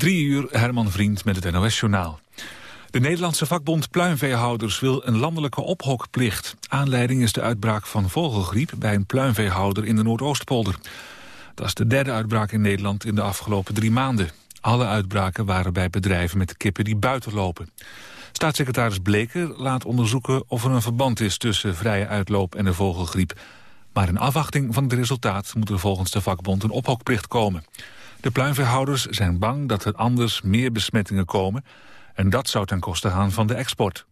Drie uur, Herman Vriend met het NOS-journaal. De Nederlandse vakbond Pluimveehouders wil een landelijke ophokplicht. Aanleiding is de uitbraak van vogelgriep bij een pluimveehouder in de Noordoostpolder. Dat is de derde uitbraak in Nederland in de afgelopen drie maanden. Alle uitbraken waren bij bedrijven met kippen die buiten lopen. Staatssecretaris Bleker laat onderzoeken of er een verband is tussen vrije uitloop en de vogelgriep. Maar in afwachting van het resultaat moet er volgens de vakbond een ophokplicht komen. De pluimveehouders zijn bang dat er anders meer besmettingen komen... en dat zou ten koste gaan van de export.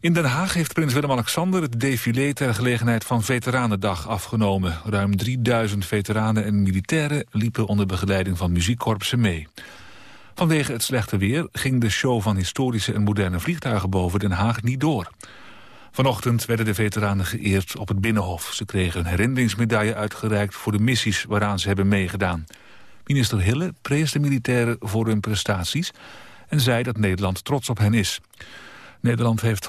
In Den Haag heeft prins Willem-Alexander het défilé ter gelegenheid van Veteranendag afgenomen. Ruim 3000 veteranen en militairen liepen onder begeleiding van muziekkorpsen mee. Vanwege het slechte weer ging de show van historische en moderne vliegtuigen boven Den Haag niet door. Vanochtend werden de veteranen geëerd op het Binnenhof. Ze kregen een herinneringsmedaille uitgereikt voor de missies waaraan ze hebben meegedaan. Minister Hille prees de militairen voor hun prestaties en zei dat Nederland trots op hen is. Nederland heeft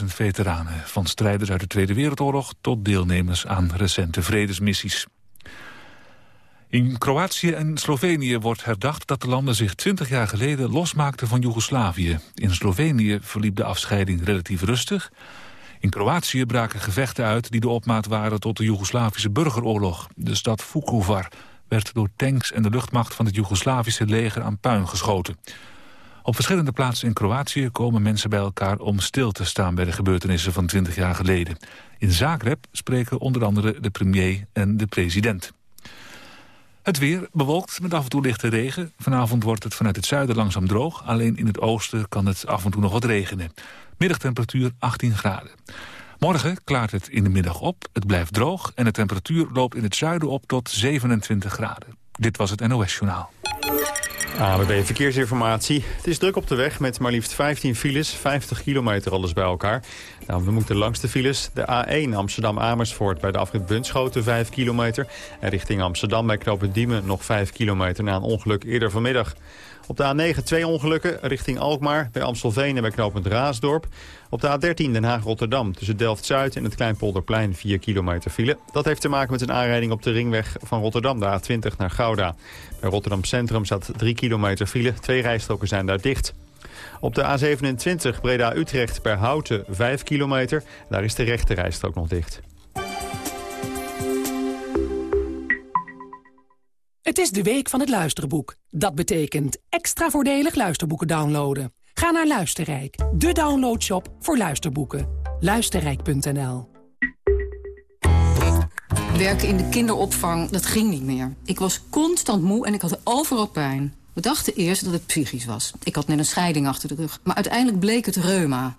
100.000 veteranen, van strijders uit de Tweede Wereldoorlog tot deelnemers aan recente vredesmissies. In Kroatië en Slovenië wordt herdacht dat de landen zich 20 jaar geleden losmaakten van Joegoslavië. In Slovenië verliep de afscheiding relatief rustig. In Kroatië braken gevechten uit die de opmaat waren tot de Joegoslavische burgeroorlog. De stad Vukovar werd door tanks en de luchtmacht van het Joegoslavische leger aan puin geschoten. Op verschillende plaatsen in Kroatië komen mensen bij elkaar om stil te staan bij de gebeurtenissen van 20 jaar geleden. In Zagreb spreken onder andere de premier en de president. Het weer bewolkt met af en toe lichte regen. Vanavond wordt het vanuit het zuiden langzaam droog. Alleen in het oosten kan het af en toe nog wat regenen. Middagtemperatuur 18 graden. Morgen klaart het in de middag op, het blijft droog... en de temperatuur loopt in het zuiden op tot 27 graden. Dit was het NOS Journaal. ABB Verkeersinformatie. Het is druk op de weg met maar liefst 15 files, 50 kilometer alles bij elkaar. Nou, we moeten langs de files. De A1 Amsterdam-Amersfoort bij de afrit Bunschoten 5 kilometer. En richting Amsterdam bij knooppunt Diemen nog 5 kilometer na een ongeluk eerder vanmiddag. Op de A9 twee ongelukken richting Alkmaar bij Amstelveen en bij knooppunt Raasdorp. Op de A13 Den Haag-Rotterdam tussen Delft-Zuid en het Kleinpolderplein 4 kilometer file. Dat heeft te maken met een aanrijding op de ringweg van Rotterdam, de A20 naar Gouda. Bij Rotterdam Centrum staat 3 kilometer file, twee rijstroken zijn daar dicht. Op de A27 Breda-Utrecht per Houten 5 kilometer, daar is de rechte rijstrook nog dicht. Het is de week van het luisterboek. Dat betekent extra voordelig luisterboeken downloaden. Ga naar Luisterrijk, de downloadshop voor luisterboeken. Luisterrijk.nl Werken in de kinderopvang, dat ging niet meer. Ik was constant moe en ik had overal pijn. We dachten eerst dat het psychisch was. Ik had net een scheiding achter de rug. Maar uiteindelijk bleek het reuma.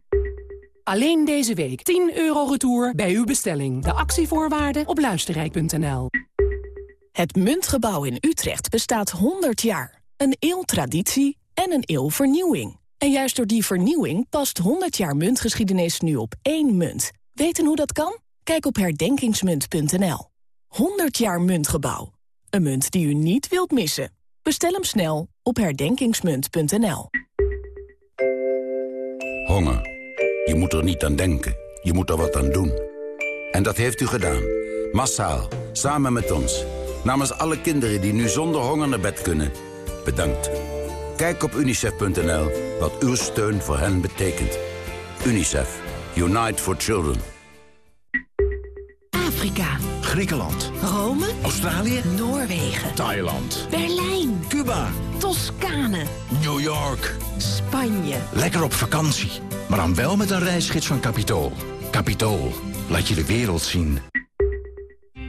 Alleen deze week 10 euro retour bij uw bestelling. De actievoorwaarden op luisterrijk.nl. Het Muntgebouw in Utrecht bestaat 100 jaar. Een eeuw traditie en een eeuw vernieuwing. En juist door die vernieuwing past 100 jaar muntgeschiedenis nu op één munt. Weten hoe dat kan? Kijk op herdenkingsmunt.nl. 100 jaar Muntgebouw. Een munt die u niet wilt missen. Bestel hem snel op herdenkingsmunt.nl. Honger. Je moet er niet aan denken. Je moet er wat aan doen. En dat heeft u gedaan. Massaal. Samen met ons. Namens alle kinderen die nu zonder honger naar bed kunnen. Bedankt. Kijk op unicef.nl wat uw steun voor hen betekent. UNICEF. Unite for Children. Afrika. Griekenland. Rome. Australië. Noorwegen. Thailand. Berlijn. Cuba. Toscane. New York. Spanje. Lekker op vakantie. Maar dan wel met een reisgids van Capitool. Capitool. Laat je de wereld zien.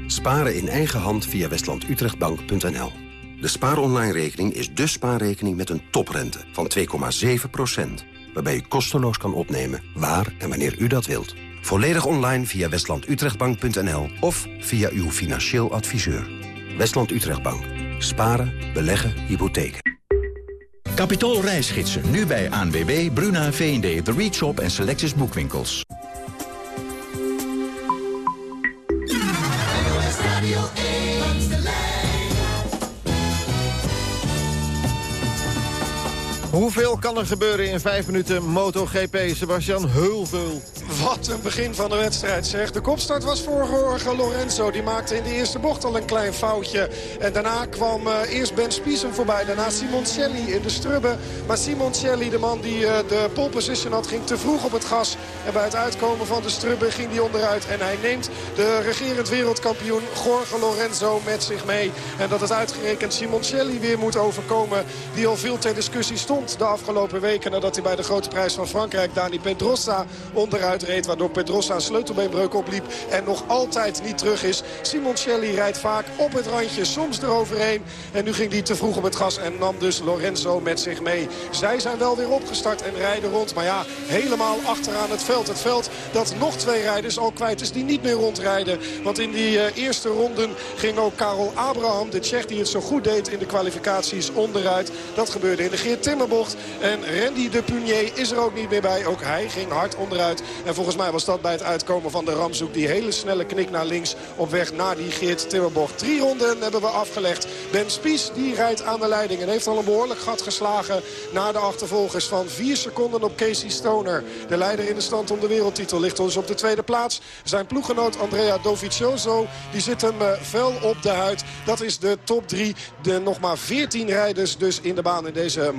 Sparen in eigen hand via westlandutrechtbank.nl. De spaaronline-rekening is de spaarrekening met een toprente van 2,7%. Waarbij u kosteloos kan opnemen waar en wanneer u dat wilt. Volledig online via westlandutrechtbank.nl of via uw financieel adviseur. Westland Utrechtbank. Sparen, beleggen, hypotheken. Capitool reisgidsen, nu bij ANWB, Bruna, V&D, The Reach Shop en Selectus Boekwinkels. Hoeveel kan er gebeuren in vijf minuten MotoGP? Sebastian, heel. Wat een begin van de wedstrijd zeg. De kopstart was voor Jorge Lorenzo. Die maakte in de eerste bocht al een klein foutje. En daarna kwam uh, eerst Ben Spiesen voorbij. Daarna Simoncelli in de strubben. Maar Simoncelli, de man die uh, de pole position had, ging te vroeg op het gas. En bij het uitkomen van de strubben ging hij onderuit. En hij neemt de regerend wereldkampioen Jorge Lorenzo met zich mee. En dat het uitgerekend Simoncelli weer moet overkomen. Die al veel ter discussie stond de afgelopen weken. Nadat hij bij de grote prijs van Frankrijk Dani Pedrosa onderuit reed. Waardoor Pedrosa een sleutelbeenbreuk opliep en nog altijd niet terug is. Simoncelli rijdt vaak op het randje, soms eroverheen. En nu ging hij te vroeg op het gas en nam dus Lorenzo met zich mee. Zij zijn wel weer opgestart en rijden rond. Maar ja, helemaal achteraan het veld. Het veld dat nog twee rijders al kwijt is die niet meer rondrijden. Want in die uh, eerste ronden ging ook Karel Abraham, de Tsjech die het zo goed deed in de kwalificaties, onderuit. Dat gebeurde in de Geert En Randy de Punier is er ook niet meer bij. Ook hij ging hard onderuit. En volgens mij was dat bij het uitkomen van de Ramzoek. Die hele snelle knik naar links op weg naar die Geert Timmerbocht. Drie ronden hebben we afgelegd. Ben Spies die rijdt aan de leiding en heeft al een behoorlijk gat geslagen... naar de achtervolgers van vier seconden op Casey Stoner. De leider in de stand om de wereldtitel ligt ons op de tweede plaats. Zijn ploeggenoot Andrea Dovizioso die zit hem uh, fel op de huid. Dat is de top drie. De nog maar 14 rijders dus in de baan in deze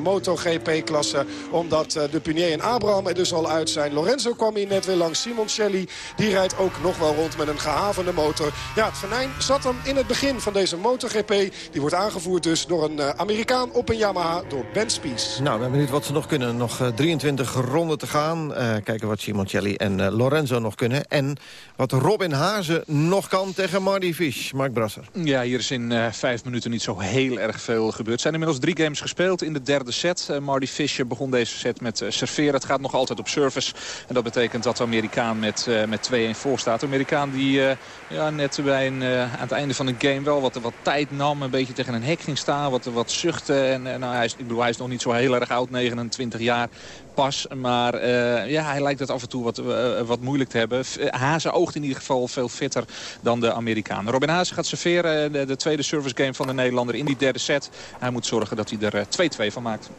MotoGP-klasse. Omdat uh, de Punier en Abraham er dus al uit zijn. Lorenzo kwam hier net weer langs. Simoncelli die rijdt ook nog wel rond met een gehavende motor. Ja, het venijn zat hem in het begin van deze MotoGP. Die wordt aangevoerd dus door een uh, Amerikaan op een Yamaha, door Ben Spies. Nou, we ben benieuwd wat ze nog kunnen. Nog uh, 23 ronden te gaan. Uh, kijken wat Simoncelli en uh, Lorenzo nog kunnen. En wat Robin Hazen nog kan tegen Marty Fish. Mark Brasser. Ja, hier is in uh, vijf minuten niet zo heel erg veel gebeurd. Er zijn inmiddels drie games gespeeld in de derde set. Uh, Marty Fischer begon deze set met uh, serveren. Het gaat nog altijd op service. En dat betekent dat de Amerikaan met, uh, met 2-1 voor staat. De Amerikaan die ja, net bij een, aan het einde van de game wel wat, wat tijd nam. Een beetje tegen een hek ging staan. Wat, wat zuchtte. En, nou, hij, is, ik bedoel, hij is nog niet zo heel erg oud. 29 jaar pas. Maar uh, ja, hij lijkt het af en toe wat, uh, wat moeilijk te hebben. Hazen oogt in ieder geval veel fitter dan de Amerikanen. Robin Hazen gaat serveren. De, de, tweede service game van de Nederlander in die derde set. Hij moet zorgen dat hij er 2-2 van maakt.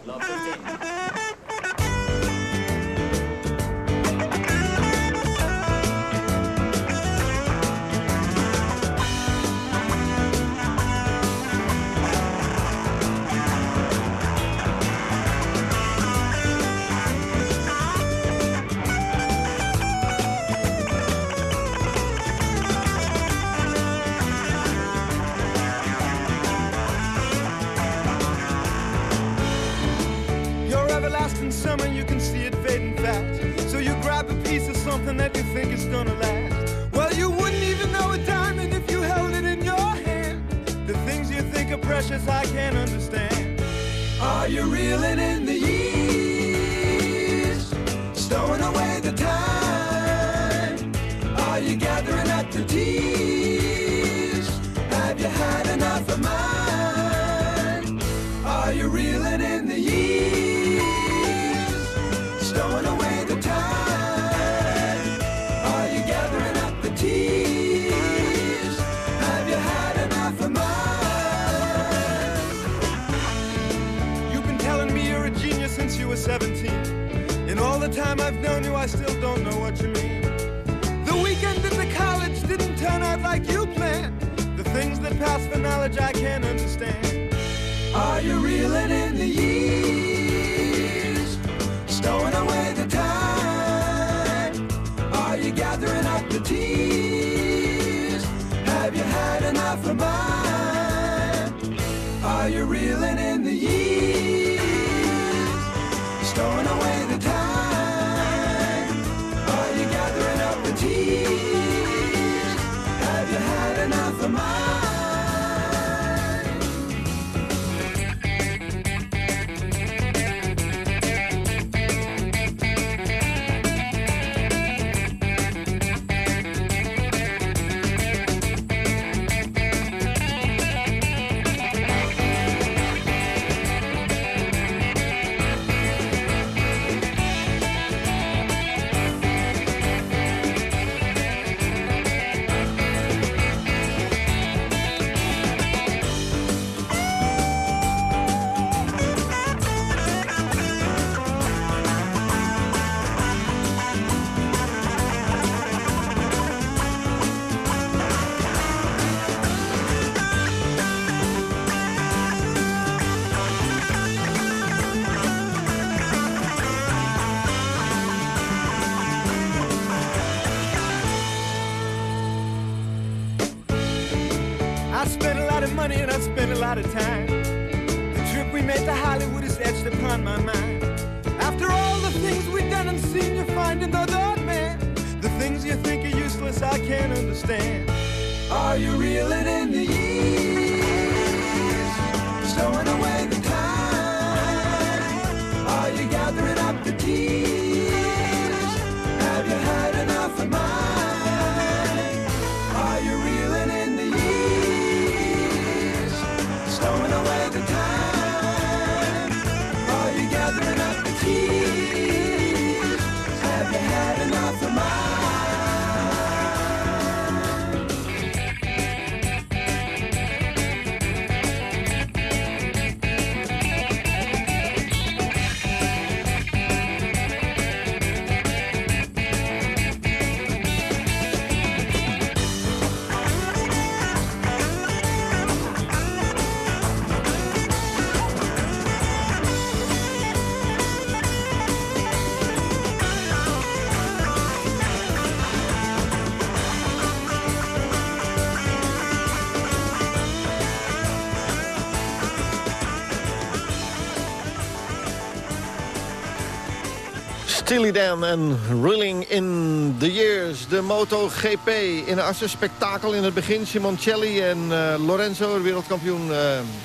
Are you reeling in the years? Steely Dan en Reeling in the Years. De MotoGP in een spektakel in het begin. Simoncelli en eh, Lorenzo, wereldkampioen, eh,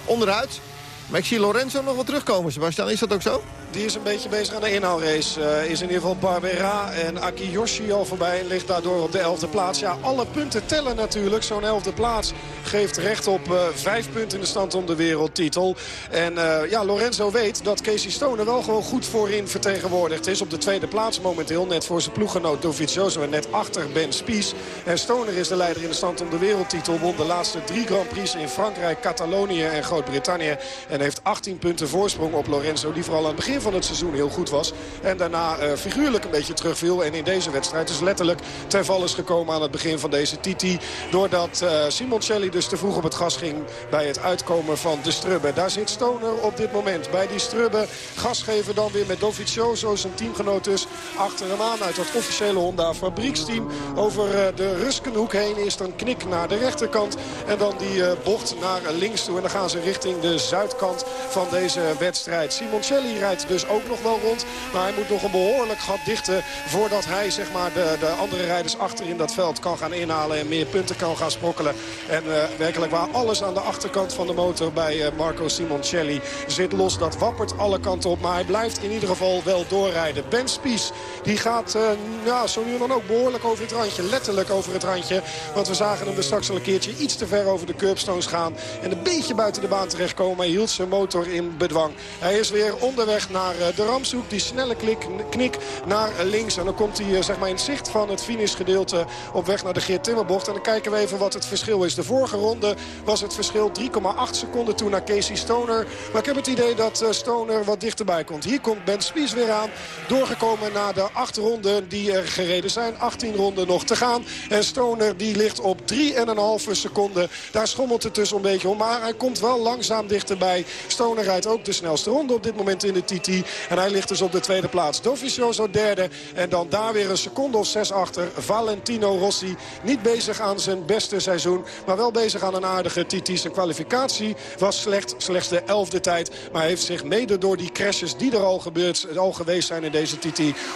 onderuit. Maar ik zie Lorenzo nog wel terugkomen, Sebastian. Is dat ook zo? Die is een beetje bezig aan de inhaalrace. Uh, is in ieder geval Barbera en Akiyoshi al voorbij. En ligt daardoor op de 11e plaats. Ja, alle punten tellen natuurlijk. Zo'n 11e plaats geeft recht op uh, vijf punten in de stand om de wereldtitel. En uh, ja, Lorenzo weet dat Casey Stoner wel gewoon goed voorin vertegenwoordigd is. Op de tweede plaats momenteel. Net voor zijn ploeggenoot Dovizioso en net achter Ben Spies. En Stoner is de leider in de stand om de wereldtitel. Won de laatste drie Grand Prix in Frankrijk, Catalonië en Groot-Brittannië. En heeft 18 punten voorsprong op Lorenzo. Die vooral aan het begin van het seizoen heel goed was. En daarna uh, figuurlijk een beetje terugviel. En in deze wedstrijd dus letterlijk ter val is gekomen aan het begin van deze Titi. Doordat uh, Simoncelli dus te vroeg op het gas ging bij het uitkomen van de Strubbe. Daar zit Stoner op dit moment bij die Strubbe. Gas geven dan weer met Dovizioso, zijn teamgenoot dus, achter hem aan uit dat officiële Honda fabrieksteam. Over uh, de Ruskenhoek heen is er een knik naar de rechterkant. En dan die bocht naar links toe. En dan gaan ze richting de zuidkant van deze wedstrijd. Simoncelli rijdt dus ook nog wel rond. Maar hij moet nog een behoorlijk gat dichten voordat hij zeg maar, de, de andere rijders achter in dat veld kan gaan inhalen. En meer punten kan gaan sprokkelen. En uh, werkelijk waar alles aan de achterkant van de motor bij uh, Marco Simoncelli zit los. Dat wappert alle kanten op. Maar hij blijft in ieder geval wel doorrijden. Ben Spies die gaat uh, ja, zo nu dan ook behoorlijk over het randje. Letterlijk over het randje. Want we zagen hem er straks al een keertje iets te ver over de curbstones gaan. En een beetje buiten de baan terechtkomen. Hij hield zijn motor in bedwang. Hij is weer onderweg naar de Ramshoek. Die snelle klik, knik naar links. En dan komt hij zeg maar in zicht van het finishgedeelte op weg naar de Geert Timmerbocht. En dan kijken we even wat het verschil is. De vorige ronde was het verschil 3,8 seconden toen naar Casey Stoner. Maar ik heb het idee dat Stoner wat dichterbij komt. Hier komt Ben Spies weer aan. Doorgekomen na de acht ronden die er gereden zijn. 18 ronden nog te gaan. En Stoner die ligt op 3,5 seconden. Daar schommelt het dus een beetje om. Maar hij komt wel langzaam dichterbij. Stoner rijdt ook de snelste ronde op dit moment in de TT. En hij ligt dus op de tweede plaats. Dovizioso derde. En dan daar weer een seconde of zes achter. Valentino Rossi. Niet bezig aan zijn beste seizoen. Maar wel bezig aan een aardige TT. Zijn kwalificatie was slecht. Slechts de elfde tijd. Maar heeft zich mede door die crashes die er al, gebeurd, geweest zijn in deze.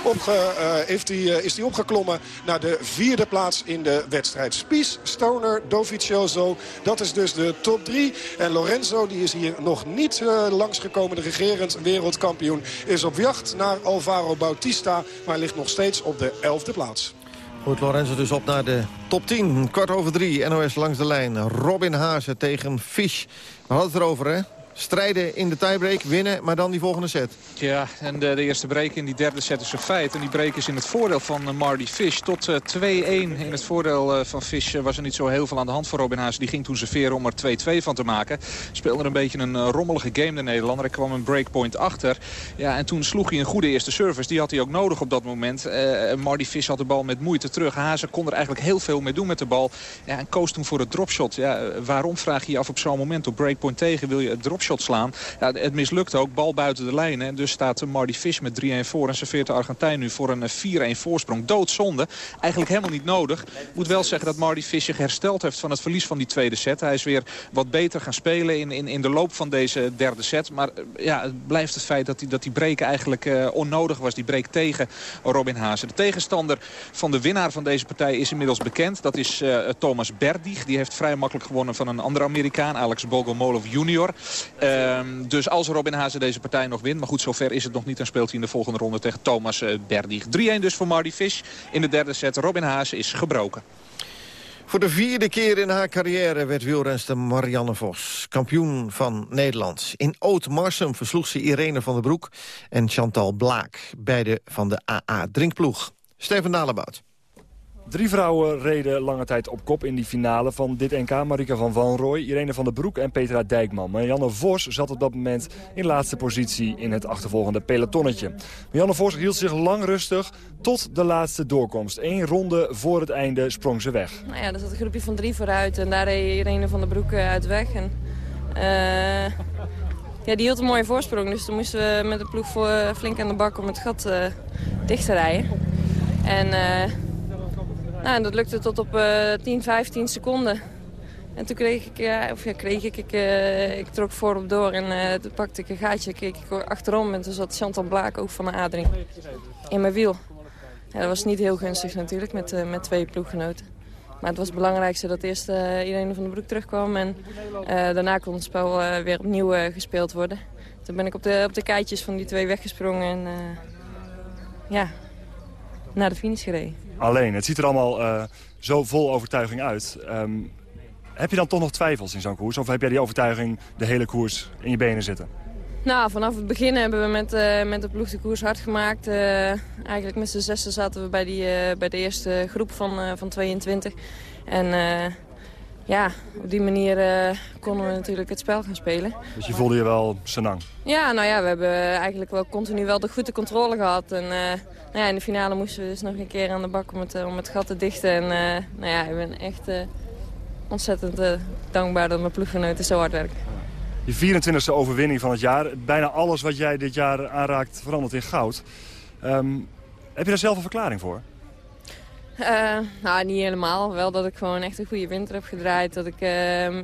Opge, uh, heeft die, uh, is hij opgeklommen naar de vierde plaats in de wedstrijd. Spies, Stoner, Dovizioso. Dat is dus de top drie. En Lorenzo die is hier nog niet uh, langsgekomen. De regerend wereldkampioen is op jacht naar Alvaro Bautista. Maar ligt nog steeds op de elfde plaats. Goed, Lorenzo dus op naar de top 10. Kwart over drie, NOS langs de lijn. Robin Haase tegen Fish. We hadden het erover, hè? Strijden in de tiebreak, winnen, maar dan die volgende set. Ja, en de, de eerste break in die derde set is een feit. En die break is in het voordeel van uh, Marty Fish. Tot uh, 2-1 in het voordeel uh, van Fish was er niet zo heel veel aan de hand voor Robin Haas. Die ging toen serveren om er 2-2 van te maken. Speelde een beetje een rommelige game de Nederlander. Er kwam een breakpoint achter. Ja, en toen sloeg hij een goede eerste service. Die had hij ook nodig op dat moment. Marty Fish had de bal met moeite terug. Hazen kon er eigenlijk heel veel mee doen met de bal. Ja, en koos toen voor het dropshot. Ja, waarom vraag je je af op zo'n moment op breakpoint tegen? Wil je het dropshot slapshot slaan. Ja, het mislukt ook, bal buiten de lijnen. En dus staat Marty Fish met 3-1 voor en serveert de Argentijn nu voor een 4-1 voorsprong. Doodzonde, eigenlijk helemaal niet nodig. Moet wel zeggen dat Marty Fish zich hersteld heeft van het verlies van die tweede set. Hij is weer wat beter gaan spelen in, in, in de loop van deze derde set. Maar ja, het blijft het feit dat die, dat die break eigenlijk onnodig was. Die break tegen Robin Haase. De tegenstander van de winnaar van deze partij is inmiddels bekend. Dat is Thomas Berdig. Die heeft vrij makkelijk gewonnen van een andere Amerikaan. Alex Bogomolov junior. Uh, dus als Robin Haase deze partij nog wint. Maar goed, zover is het nog niet. Dan speelt hij in de volgende ronde tegen Thomas Berdig. 3-1 dus voor Marty Fish in de derde set. Robin Haase is gebroken. Voor de vierde keer in haar carrière werd wielrenster Marianne Vos kampioen van Nederland. In Oud-Marsum versloeg ze Irene van der Broek en Chantal Blaak, beide van de AA-drinkploeg. Steven Dalebout. Drie vrouwen reden lange tijd op kop in die finale van dit NK. Marika van Wanrooy, Irene van der Broek en Petra Dijkman. Marianne Vos zat op dat moment in laatste positie in het achtervolgende pelotonnetje. Marianne Vos hield zich lang rustig tot de laatste doorkomst. Eén ronde voor het einde sprong ze weg. Nou ja, er zat een groepje van drie vooruit en daar reed Irene van der Broek eh, uit weg. En, uh, ja, die hield een mooie voorsprong, dus toen moesten we met de ploeg voor, flink aan de bak om het gat dicht te rijden. En... Nou, en dat lukte tot op uh, 10, 15 seconden. En toen kreeg ik, uh, of ja, kreeg ik, ik, uh, ik trok voorop door en toen pakte ik een gaatje, keek ik achterom en toen zat Chantal Blaak ook van de adering in mijn wiel. Ja, dat was niet heel gunstig natuurlijk met, met twee ploeggenoten. Maar het was het belangrijkste dat eerst iedereen van de broek terugkwam en daarna kon het spel weer opnieuw gespeeld worden. Toen ben ik op de, op de keitjes van die twee weggesprongen en ja, naar de finish gereden alleen. Het ziet er allemaal uh, zo vol overtuiging uit. Um, heb je dan toch nog twijfels in zo'n koers? Of heb jij die overtuiging de hele koers in je benen zitten? Nou, vanaf het begin hebben we met, uh, met de ploeg de koers hard gemaakt. Uh, eigenlijk met z'n zessen zaten we bij, die, bij de eerste groep van, van 22. En ja, op die manier konden we natuurlijk het spel gaan spelen. Dus je voelde je wel senang? Ja, nou ja, we hebben eigenlijk wel continu wel de goede controle gehad. En nou ja, in de finale moesten we dus nog een keer aan de bak om het, om het gat te dichten. En uh, nou ja, ik ben echt uh, ontzettend uh, dankbaar dat mijn ploeggenoten zo hard werken. Je 24e overwinning van het jaar. Bijna alles wat jij dit jaar aanraakt verandert in goud. Um, heb je daar zelf een verklaring voor? nou, niet helemaal. Wel dat ik gewoon echt een goede winter heb gedraaid. Dat ik ehm,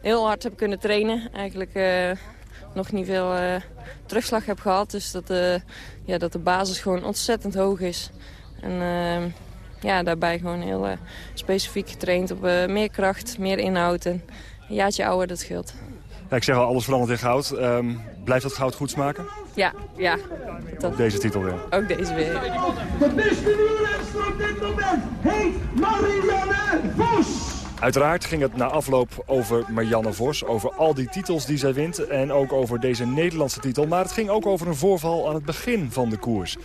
heel hard heb kunnen trainen. Eigenlijk nog niet veel uh, terugslag heb gehad. Dus dat, uh, ja, dat de basis gewoon ontzettend hoog is. En uh, ja, daarbij gewoon heel specifiek getraind op meer kracht, meer inhoud. En een jaartje ouder, dat scheelt. Ja, ik zeg al, alles verandert in goud. Um, blijft dat goud goed smaken? Ja, ja. Dat... Deze titel weer. Ook deze weer. De beste wielrenster op dit moment heet Marianne Vos. Uiteraard ging het na afloop over Marianne Vos, over al die titels die zij wint... en ook over deze Nederlandse titel. Maar het ging ook over een voorval aan het begin van de koers.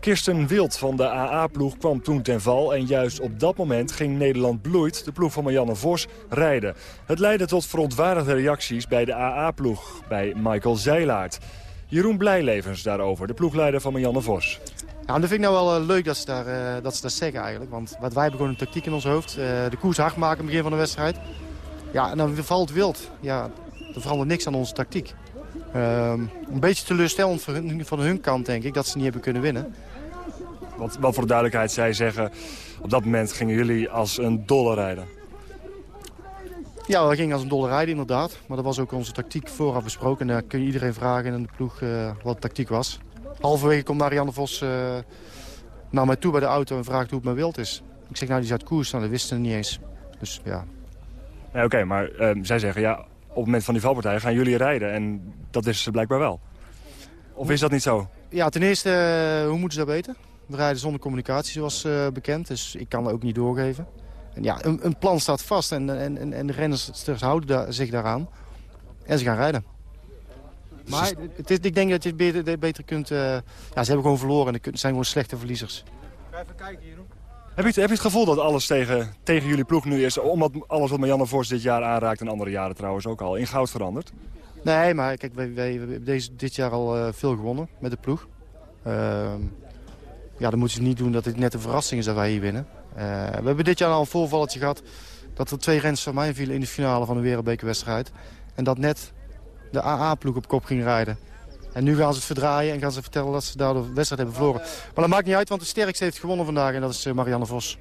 Kirsten Wild van de AA-ploeg kwam toen ten val... en juist op dat moment ging Nederland Bloeit, de ploeg van Marianne Vos, rijden. Het leidde tot verontwaardigde reacties bij de AA-ploeg, bij Michael Zeilaert. Jeroen Blijlevens daarover, de ploegleider van Marianne Vos. Ja, en dat vind ik nou wel uh, leuk dat ze, daar, uh, dat ze dat zeggen eigenlijk. Want wat wij hebben gewoon een tactiek in ons hoofd. Uh, de koers hard maken in het begin van de wedstrijd. Ja, en dan valt wild. Ja, er verandert niks aan onze tactiek. Ehm, een beetje teleurstellend van hun, van hun kant, denk ik, dat ze niet hebben kunnen winnen. Want voor de duidelijkheid, zij zeggen... op dat moment gingen jullie als een dolle rijden. Ja, we gingen als een dolle rijden, inderdaad. Maar dat was ook onze tactiek vooraf besproken. En daar kun je iedereen vragen in de ploeg wat de tactiek was. Halverwege komt Marianne Vos uh, naar mij toe bij de auto en vraagt hoe het mijn wild is. Ik zeg, nou, die zat koers. Nou, dat wisten ze niet eens. Dus ja. ja Oké, maar uh, zij zeggen, ja, op het moment van die valpartij gaan jullie rijden. En dat is ze blijkbaar wel. Of is dat niet zo? Ja, ten eerste, uh, hoe moeten ze dat weten? We rijden zonder communicatie, zoals bekend. Dus ik kan dat ook niet doorgeven. En ja, een, een plan staat vast en, en, en de renners houden zich daaraan. En ze gaan rijden. Maar het is, ik denk dat je het beter, beter kunt... Uh, ja, ze hebben gewoon verloren en het zijn gewoon slechte verliezers. Ga even kijken, Jeroen. Heb je, het, heb je het gevoel dat alles tegen, tegen jullie ploeg nu is... omdat alles wat Marianne Vos dit jaar aanraakt... en andere jaren trouwens ook al, in goud verandert? Nee, maar kijk, wij, hebben deze, dit jaar al uh, veel gewonnen met de ploeg. Uh, ja, dan moeten ze niet doen dat het net een verrassing is dat wij hier winnen. Uh, we hebben dit jaar al een voorvalletje gehad... dat er twee renners van mij vielen in de finale van de wereldbekerwedstrijd. En dat net de AA-ploeg op kop ging rijden. En nu gaan ze het verdraaien en gaan ze vertellen dat ze daar de wedstrijd hebben verloren. Maar dat maakt niet uit, want de sterkste heeft gewonnen vandaag. En dat is Marianne Vos.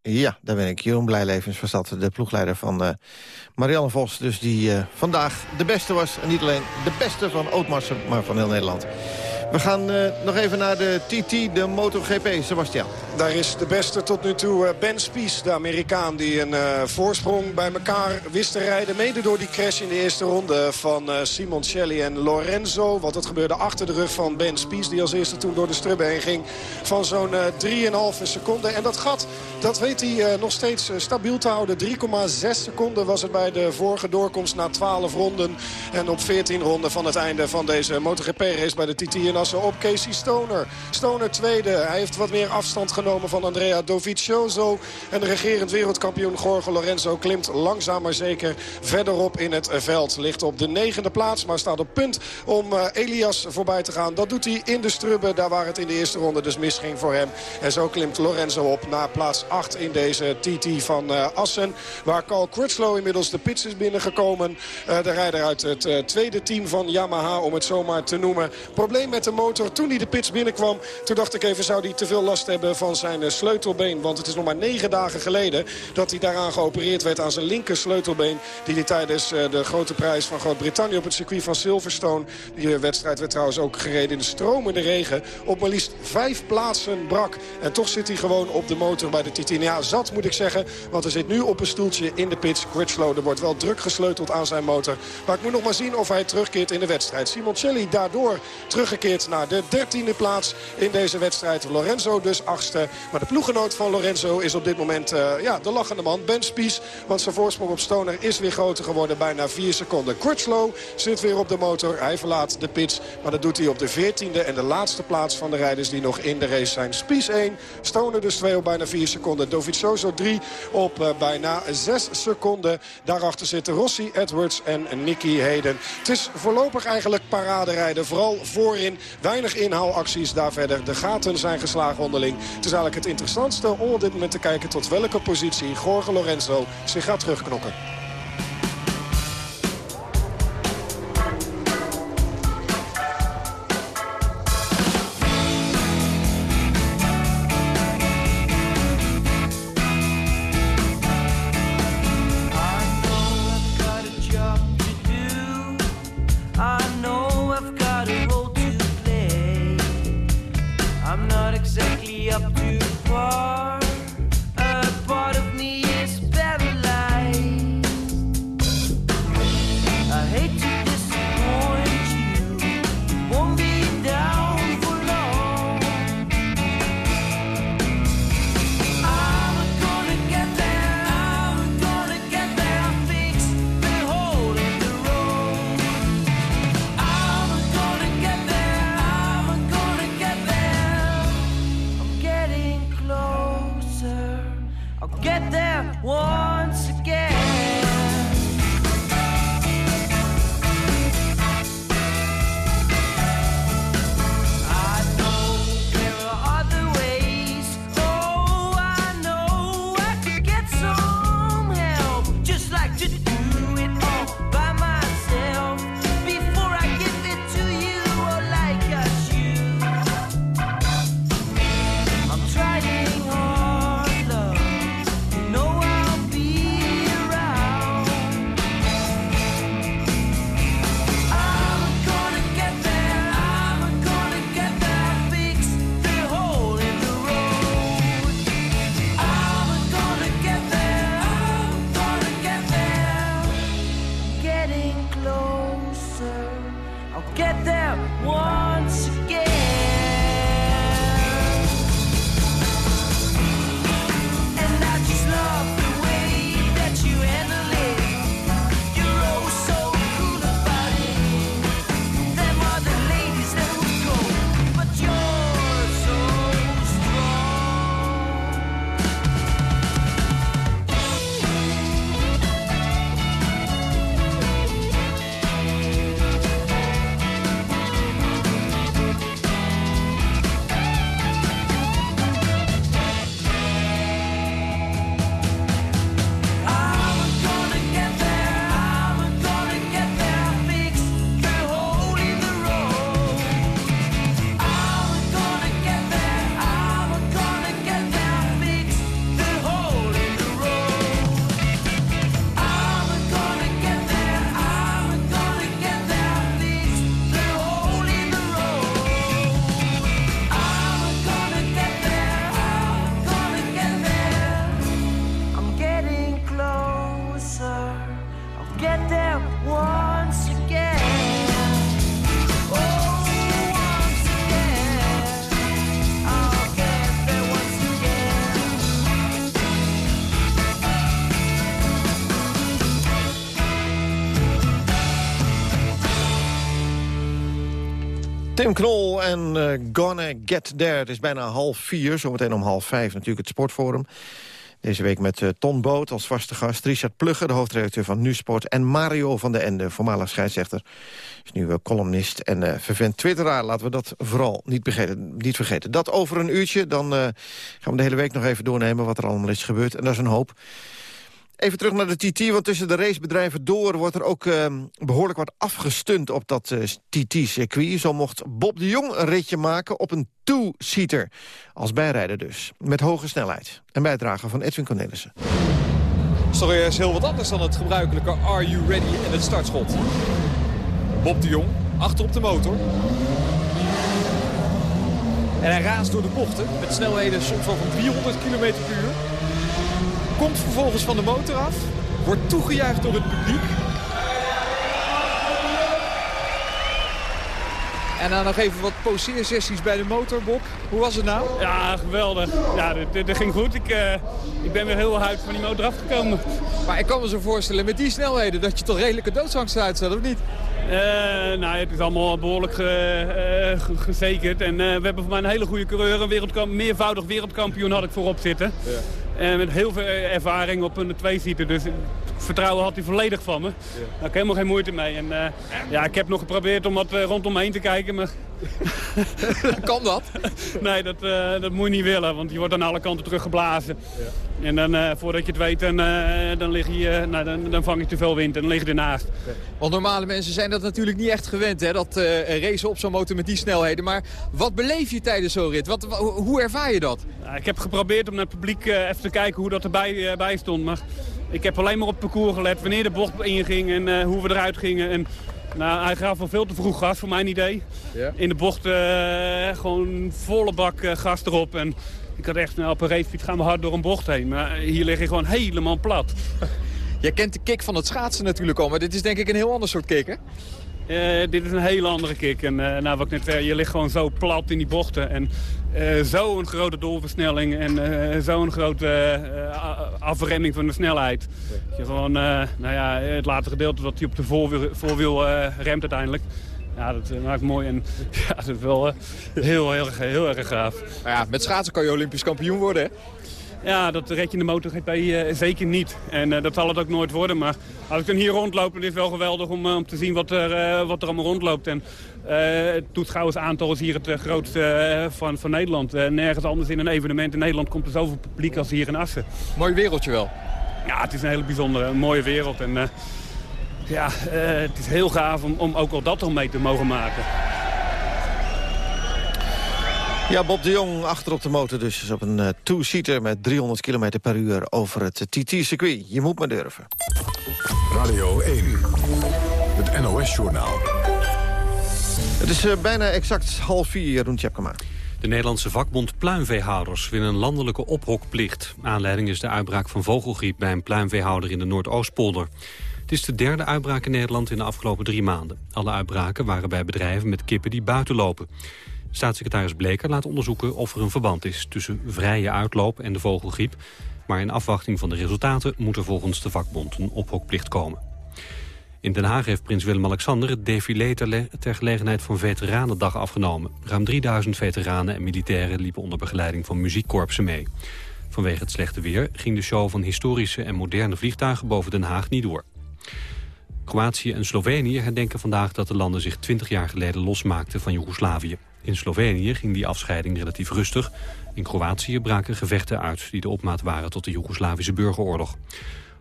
Ja, daar ben ik. Jeroen Blijlevens was de ploegleider van uh, Marianne Vos. Dus die vandaag de beste was. En niet alleen de beste van Ootmarsen, maar van heel Nederland. We gaan uh, nog even naar de TT, de MotoGP. Sebastian. Daar is de beste tot nu toe uh, Ben Spies, de Amerikaan... die een uh, voorsprong bij elkaar wist te rijden. Mede door die crash in de eerste ronde van Simoncelli en Lorenzo. Want dat gebeurde achter de rug van Ben Spies... die als eerste toen door de strubben heen ging van zo'n 3,5 seconden. En dat gat, dat weet hij nog steeds stabiel te houden. 3,6 seconden was het bij de vorige doorkomst na 12 ronden. En op 14 ronden van het einde van deze MotoGP-race bij de TT in op Casey Stoner. Stoner tweede. Hij heeft wat meer afstand genomen van Andrea Dovizioso. En de regerend wereldkampioen Jorge Lorenzo klimt langzaam maar zeker verderop in het veld. Ligt op de negende plaats, maar staat op punt om uh, Elias voorbij te gaan. Dat doet hij in de strubben, daar waar het in de eerste ronde dus misging voor hem. En zo klimt Lorenzo op naar plaats 8 in deze TT van uh, Assen. Waar Carl Crutchlow inmiddels de pits is binnengekomen. Uh, de rijder uit het tweede team van Yamaha, om het zomaar te noemen. Probleem met de motor. Toen hij de pits binnenkwam, toen dacht ik even... zou hij te veel last hebben van zijn eh, sleutelbeen. Want het is nog maar negen dagen geleden dat hij daaraan geopereerd werd... aan zijn linker sleutelbeen. Die hij tijdens eh, de grote prijs van Groot-Brittannië op het circuit van Silverstone... die wedstrijd werd trouwens ook gereden in de stromende regen... op maar liefst vijf plaatsen brak. En toch zit hij gewoon op de motor bij de Titinia. Zat moet ik zeggen, want er zit nu op een stoeltje in de pits. Critchlow, er wordt wel druk gesleuteld aan zijn motor. Maar ik moet nog maar zien of hij terugkeert in de wedstrijd. Simoncelli daardoor teruggekeerd naar de dertiende plaats in deze wedstrijd. Lorenzo dus achtste. Maar de ploegenoot van Lorenzo is op dit moment uh, ja, de lachende man. Ben Spies, want zijn voorsprong op Stoner is weer groter geworden. Bijna 4 seconden. Crutchlow zit weer op de motor. Hij verlaat de pits. Maar dat doet hij op de veertiende en de laatste plaats van de rijders die nog in de race zijn. Spies 1, Stoner dus 2 op bijna 4 seconden. Dovizioso 3 op uh, bijna 6 seconden. Daarachter zitten Rossi, Edwards en Nicky Heden. Het is voorlopig eigenlijk paraderijden. Vooral voorin Weinig inhaalacties daar verder. De gaten zijn geslagen onderling. Het is eigenlijk het interessantste om op dit moment te kijken tot welke positie Jorge Lorenzo zich gaat terugknokken. Tim Knol en uh, Gonna Get There. Het is bijna half vier, zometeen om half vijf natuurlijk het Sportforum. Deze week met uh, Ton Boot als vaste gast. Richard Plugge, de hoofdredacteur van Nusport. En Mario van den Ende, voormalig scheidsrechter. Is nu uh, columnist en uh, vervent twitteraar. Laten we dat vooral niet, niet vergeten. Dat over een uurtje. Dan gaan we de hele week nog even doornemen wat er allemaal is gebeurd. En dat is een hoop. Even terug naar de TT, want tussen de racebedrijven door... wordt er ook uh, behoorlijk wat afgestund op dat uh, TT-circuit. Zo mocht Bob de Jong een ritje maken op een two-seater. Als bijrijder dus, met hoge snelheid. Een bijdrage van Edwin Cornelissen. Sorry, is heel wat anders dan het gebruikelijke Are You Ready en het startschot. Bob de Jong, achter op de motor. En hij raast door de bochten met snelheden soms wel van 300 km per uur. Komt vervolgens van de motor af. Wordt toegejuicht door het publiek. En dan nog even wat poseersessies bij de motor, Bob. Hoe was het nou? Ja, geweldig. Ja, dit, dit ging goed. Ik, uh, ik ben weer heel hard van die motor afgekomen. Maar ik kan me zo voorstellen, met die snelheden, dat je toch redelijke doodsangst uitzet, of niet? Uh, nou, het is allemaal behoorlijk ge, uh, gezekerd. En we hebben voor mij een hele goede coureur. Een wereldkamp meervoudig wereldkampioen had ik voorop zitten. Ja. En met heel veel ervaring op een tweesieter. Dus vertrouwen had hij volledig van me. Ja. Daar heb ik helemaal geen moeite mee. En, uh, ja, ik heb nog geprobeerd om wat uh, rondom me heen te kijken. Maar... kan dat? nee, dat, uh, dat moet je niet willen. Want je wordt aan alle kanten teruggeblazen. Ja. En dan, voordat je het weet, dan, dan, lig je, nou, dan, dan vang je te veel wind en dan lig je ernaast. Ja. Want normale mensen zijn dat natuurlijk niet echt gewend. Hè? Dat racen op zo'n motor met die snelheden. Maar wat beleef je tijdens zo'n rit? Wat, hoe ervaar je dat? ik heb geprobeerd om naar het publiek even te kijken hoe dat erbij bij stond. Maar ik heb alleen maar op het parcours gelet, wanneer de bocht inging en hoe we eruit gingen. En, nou, hij gaf al veel te vroeg gas, voor mijn idee. Ja. In de bocht uh, gewoon volle bak uh, gas erop. En ik had echt, nou, op een racefiets gaan we hard door een bocht heen. Maar hier lig je gewoon helemaal plat. Jij kent de kick van het schaatsen natuurlijk al, maar dit is denk ik een heel ander soort kick, hè? Uh, dit is een hele andere kick. En nou, wat ik net zei, je ligt gewoon zo plat in die bochten. En uh, zo'n grote doorversnelling en zo'n grote afremming van de snelheid. Dat je gewoon, nou ja, het latere gedeelte dat hij op de voorwiel, voorwiel remt uiteindelijk. Ja, dat maakt mooi en ja, dat is wel heel, heel, heel, erg gaaf. Nou ja, met schaatsen kan je Olympisch kampioen worden, hè? Ja, dat red je in de MotoGP uh, zeker niet. En uh, dat zal het ook nooit worden. Maar als ik dan hier rondloop, dan is het wel geweldig om, uh, om te zien wat er, wat er allemaal rondloopt. En het toeschouwersaantal is hier het grootste van, van Nederland. nergens anders in een evenement in Nederland komt er zoveel publiek als hier in Assen. Mooi wereldje wel. Ja, het is een hele bijzondere, een mooie wereld. En ja, het is heel gaaf om, om ook al dat er mee te mogen maken. Ja, Bob de Jong achter op de motor dus op een uh, two-seater met 300 km per uur over het TT-circuit. Je moet maar durven. Radio 1, het NOS-journaal. Het is uh, bijna exact half vier, Jeroen Tjepkema. De Nederlandse vakbond pluimveehouders wil een landelijke ophokplicht. Aanleiding is de uitbraak van vogelgriep bij een pluimveehouder in de Noordoostpolder. Het is de derde uitbraak in Nederland in de afgelopen drie maanden. Alle uitbraken waren bij bedrijven met kippen die buiten lopen. Staatssecretaris Bleker laat onderzoeken of er een verband is... tussen vrije uitloop en de vogelgriep. Maar in afwachting van de resultaten moet er volgens de vakbond een ophokplicht komen. In Den Haag heeft prins Willem-Alexander het défilé ter, gelegenheid van Veteranendag afgenomen. Ruim 3000 veteranen en militairen liepen onder begeleiding van muziekkorpsen mee. Vanwege het slechte weer ging de show van historische en moderne vliegtuigen boven Den Haag niet door. Kroatië en Slovenië herdenken vandaag dat de landen zich 20 jaar geleden losmaakten van Joegoslavië. In Slovenië ging die afscheiding relatief rustig. In Kroatië braken gevechten uit die de opmaat waren tot de Joegoslavische burgeroorlog.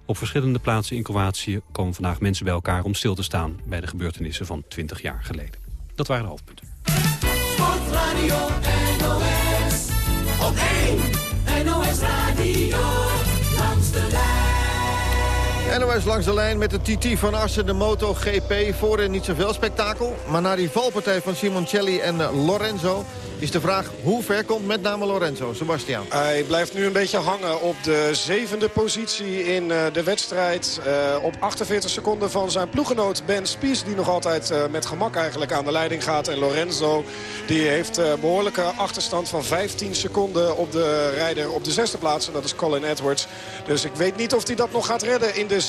Op verschillende plaatsen in Kroatië komen vandaag mensen bij elkaar om stil te staan bij de gebeurtenissen van 20 jaar geleden. Dat waren de hoofdpunten. Sportradio NOS, op 1 NOS Radio, langs de lijn. NOS langs de lijn met de TT van Assen, de MotoGP. Voorin niet zoveel spektakel. Maar na die valpartij van Simoncelli en Lorenzo... is de vraag hoe ver komt met name Lorenzo, Sebastian. Hij blijft nu een beetje hangen op de zevende positie in eh, de wedstrijd. Uh, op 48 seconden van zijn ploegenoot Ben Spies. Die nog altijd uh, met gemak eigenlijk aan de leiding gaat. En Lorenzo die heeft uh, behoorlijke achterstand van 15 seconden op de rijder op de zesde plaats. En dat is Colin Edwards. Dus ik weet niet of hij dat nog gaat redden in de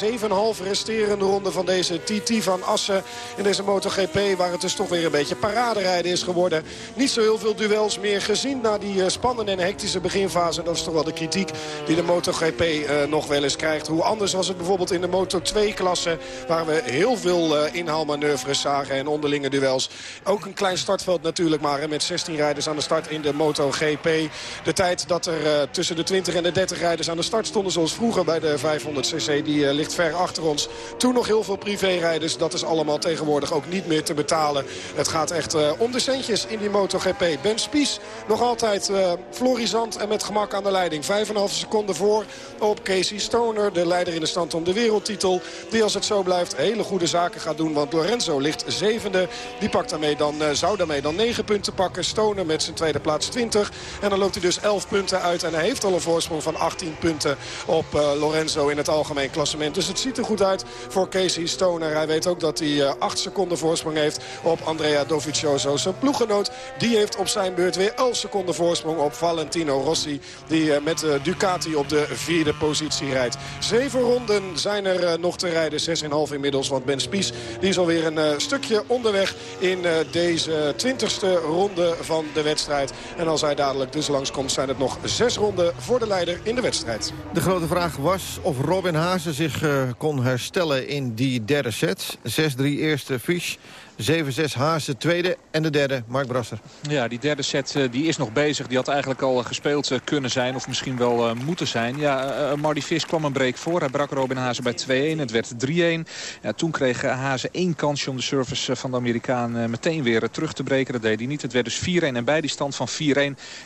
7,5 resterende ronde van deze TT van Assen. In deze MotoGP waar het dus toch weer een beetje paraderijden is geworden. Niet zo heel veel duels meer gezien na die spannende en hectische beginfase. En dat is toch wel de kritiek die de MotoGP uh, nog wel eens krijgt. Hoe anders was het bijvoorbeeld in de Moto2-klasse... waar we heel veel uh, inhaalmanoeuvres zagen en onderlinge duels. Ook een klein startveld natuurlijk maar. met 16 rijders aan de start in de MotoGP. De tijd dat er tussen de 20 en de 30 rijders aan de start stonden... zoals vroeger bij de 500cc, die ligt ver achter ons. Toen nog heel veel privérijders. Dat is allemaal tegenwoordig ook niet meer te betalen. Het gaat echt om de centjes in die MotoGP. Spies nog altijd florisant en met gemak aan de leiding. 5,5 seconden voor op Casey Stoner. De leider in de stand om de wereldtitel. Die als het zo blijft hele goede zaken gaat doen. Want Lorenzo ligt zevende. Die pakt daarmee dan, uh, zou daarmee dan 9 punten pakken. Stoner met zijn tweede plaats 20. En dan loopt hij dus 11 punten uit. En hij heeft al een voorsprong van 18 punten op uh, Lorenzo in het algemeen klassement. Dus het ziet er goed uit voor Casey Stoner. Hij weet ook dat hij uh, 8 seconden voorsprong heeft op Andrea Dovizioso. Zijn ploeggenoot die heeft op zijn beurt weer 11 seconden voorsprong op Valentino Rossi. Die met de Ducati op de vierde positie rijdt. Zeven ronden zijn er uh, nog te rijden. Zes en half inmiddels. Want Ben Spies die is alweer een stukje onderweg in deze twintigste ronde van de wedstrijd. En als hij dadelijk dus langskomt zijn het nog zes ronden voor de leider in de wedstrijd. De grote vraag was of Robin Haase zich kon herstellen in die derde set. 6-3 eerste Fisch. 7-6 Haas de tweede en de derde, Mark Brasser. Ja, die derde set uh, die is nog bezig. Die had eigenlijk al gespeeld uh, kunnen zijn of misschien wel uh, moeten zijn. Ja, Marty Vis kwam een break voor. Hij brak Robin Hazen bij 2-1. Het werd 3-1. Ja, toen kreeg Hazen één kansje om de service van de Amerikaan meteen weer terug te breken. Dat deed hij niet. Het werd dus 4-1. En bij die stand van 4-1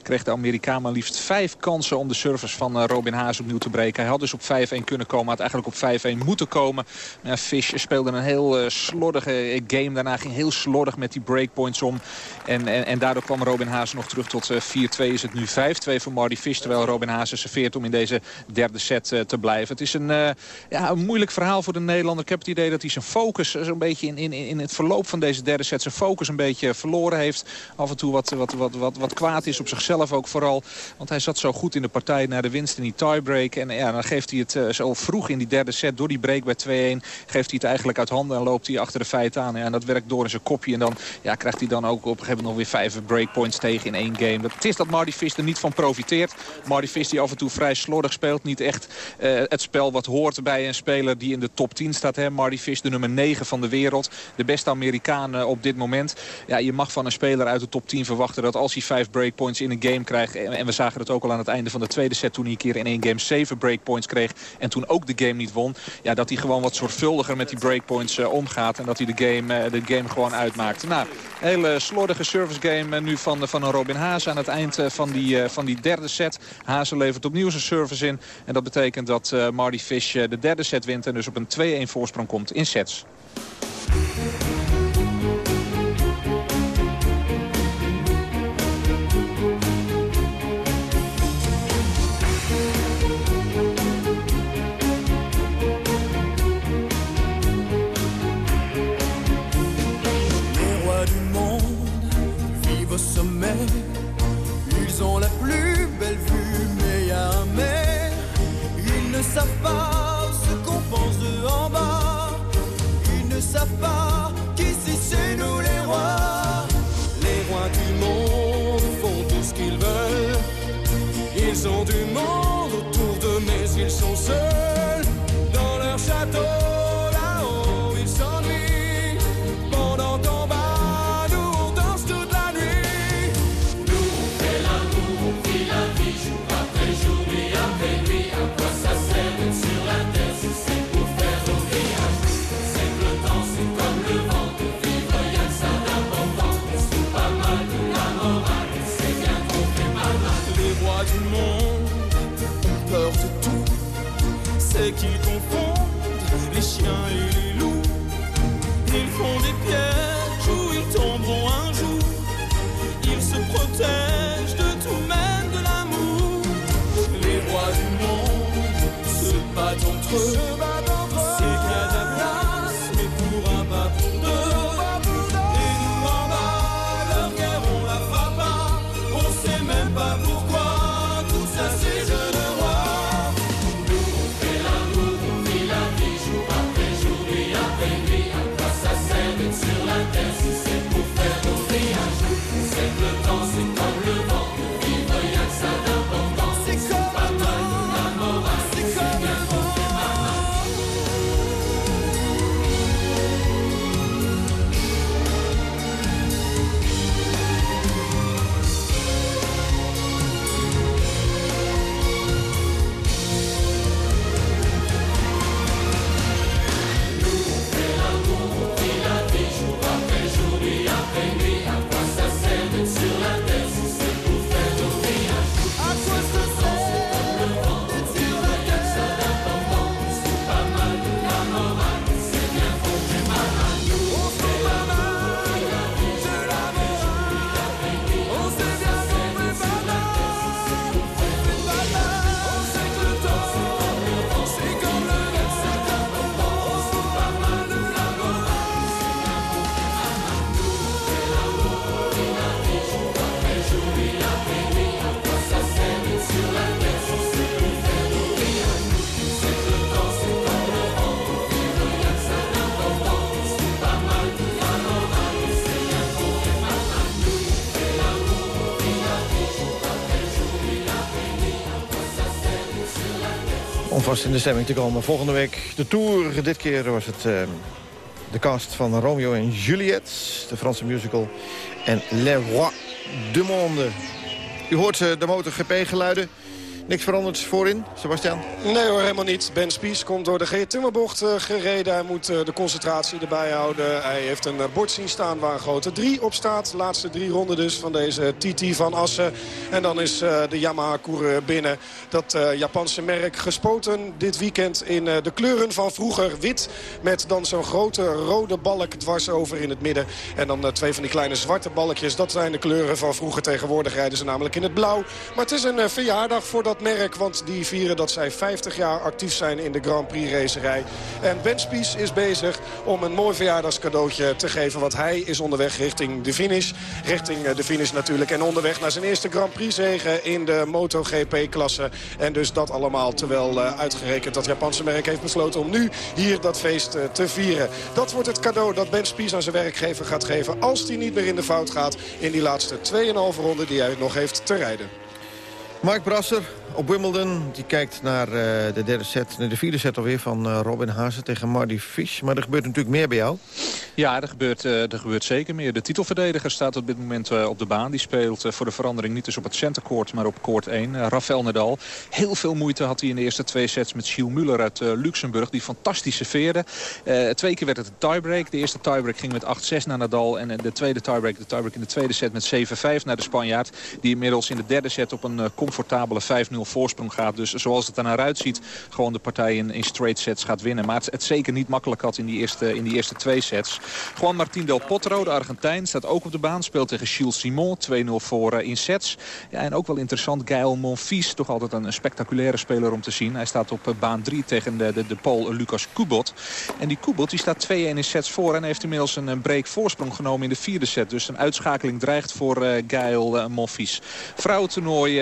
kreeg de Amerikaan maar liefst vijf kansen om de service van Robin Hazen opnieuw te breken. Hij had dus op 5-1 kunnen komen. Had eigenlijk op 5-1 moeten komen. Fish speelde een heel slordige game daarna heel slordig met die breakpoints om. En, en, en daardoor kwam Robin Haas nog terug tot 4-2. Uh, is het nu 5-2 voor Marty Fish. Terwijl Robin Haas serveert om in deze derde set uh, te blijven. Het is een, uh, ja, een moeilijk verhaal voor de Nederlander. Ik heb het idee dat hij zijn focus zo'n beetje in, in, in het verloop van deze derde set... zijn focus een beetje verloren heeft. Af en toe wat, wat, wat, wat, wat kwaad is op zichzelf ook vooral. Want hij zat zo goed in de partij naar de winst in die tiebreak. En ja, dan geeft hij het zo vroeg in die derde set door die break bij 2-1... geeft hij het eigenlijk uit handen en loopt hij achter de feiten aan. Ja, en dat werkt door in zijn kopje. En dan ja, krijgt hij dan ook op een gegeven moment nog weer vijf breakpoints tegen in één game. Dat, het is dat Marty Fish er niet van profiteert. Marty Fish die af en toe vrij slordig speelt. Niet echt uh, het spel wat hoort bij een speler die in de top 10 staat. Hè. Marty Fish de nummer 9 van de wereld. De beste Amerikaan uh, op dit moment. Ja, je mag van een speler uit de top 10 verwachten dat als hij vijf breakpoints in een game krijgt. En, we zagen het ook al aan het einde van de tweede set toen hij een keer in één game zeven breakpoints kreeg. En toen ook de game niet won. Ja, dat hij gewoon wat zorgvuldiger met die breakpoints uh, omgaat. En dat hij de game, de game gewoon uitmaakt. Nou, hele slordige service game nu van, van een Robin Haase aan het eind van die, van die derde set. Haase levert opnieuw zijn service in. En dat betekent dat Marty Fish de derde set wint en dus op een 2-1 voorsprong komt in sets. Savent pas ce qu'on pense de en bas. Ils ne savent pas les Om vast in de stemming te komen. Volgende week de Tour. Dit keer was het eh, de cast van Romeo en Juliet. De Franse musical. En Le Roi du Monde. U hoort uh, de MotoGP-geluiden. Niks veranderd voorin, Sebastian? Nee hoor, helemaal niet. Ben Spies komt door de G-Timmerbocht uh, gereden. Hij moet uh, de concentratie erbij houden. Hij heeft een uh, bord zien staan waar een grote 3 op staat. Laatste drie ronden dus van deze TT van Assen. En dan is de Yamaha-coureur binnen. Dat Japanse merk gespoten dit weekend in de kleuren van vroeger. Wit met dan zo'n grote rode balk dwars over in het midden. En dan twee van die kleine zwarte balkjes. Dat zijn de kleuren van vroeger. Tegenwoordig rijden ze namelijk in het blauw. Maar het is een verjaardag voor dat merk. Want die vieren dat zij 50 jaar actief zijn in de Grand Prix racerij. En Ben Spies is bezig om een mooi verjaardagscadeautje te geven. Want hij is onderweg richting de finish. Richting de finish natuurlijk. En onderweg naar zijn eerste Grand Prix zegen in de MotoGP-klasse. En dus dat allemaal terwijl uitgerekend dat Japanse merk heeft besloten om nu hier dat feest te vieren. Dat wordt het cadeau dat Ben Spies aan zijn werkgever gaat geven. Als hij niet meer in de fout gaat in die laatste 2,5 ronde die hij nog heeft te rijden. Mark Brasser op Wimbledon. Die kijkt naar uh, de derde set, naar de vierde set alweer van uh, Robin Haase tegen Marty Fish. Maar er gebeurt natuurlijk meer bij jou. Ja, er gebeurt, uh, er gebeurt zeker meer. De titelverdediger staat op dit moment op de baan. Die speelt voor de verandering niet dus op het centercourt, maar op court 1. Rafael Nadal. Heel veel moeite had hij in de eerste twee sets met Gilles Muller uit Luxemburg. Die fantastische veerde. twee keer werd het een tiebreak. De eerste tiebreak ging met 8-6 naar Nadal. En de tweede tiebreak, de tiebreak in de tweede set met 7-5 naar de Spanjaard. Die inmiddels in de derde set op een comfortabele 5-0 voorsprong gaat. Dus zoals het er naar uitziet, gewoon de partij in, in straight sets gaat winnen. Maar het, het zeker niet makkelijk had in die, eerste, in die eerste twee sets. Juan Martín del Potro, de Argentijn, staat ook op de baan. Speelt tegen Gilles Simon, 2-0 voor uh, in sets. Ja, en ook wel interessant, Gaël Monfils, toch altijd een, spectaculaire speler om te zien. Hij staat op uh, baan 3 tegen de, de, de Pool Lucas Kubot. En die Kubot die staat 2-1 in sets voor en heeft inmiddels een, een break voorsprong genomen in de vierde set. Dus een uitschakeling dreigt voor uh, Gaël Monfils. Vrouwentoernooi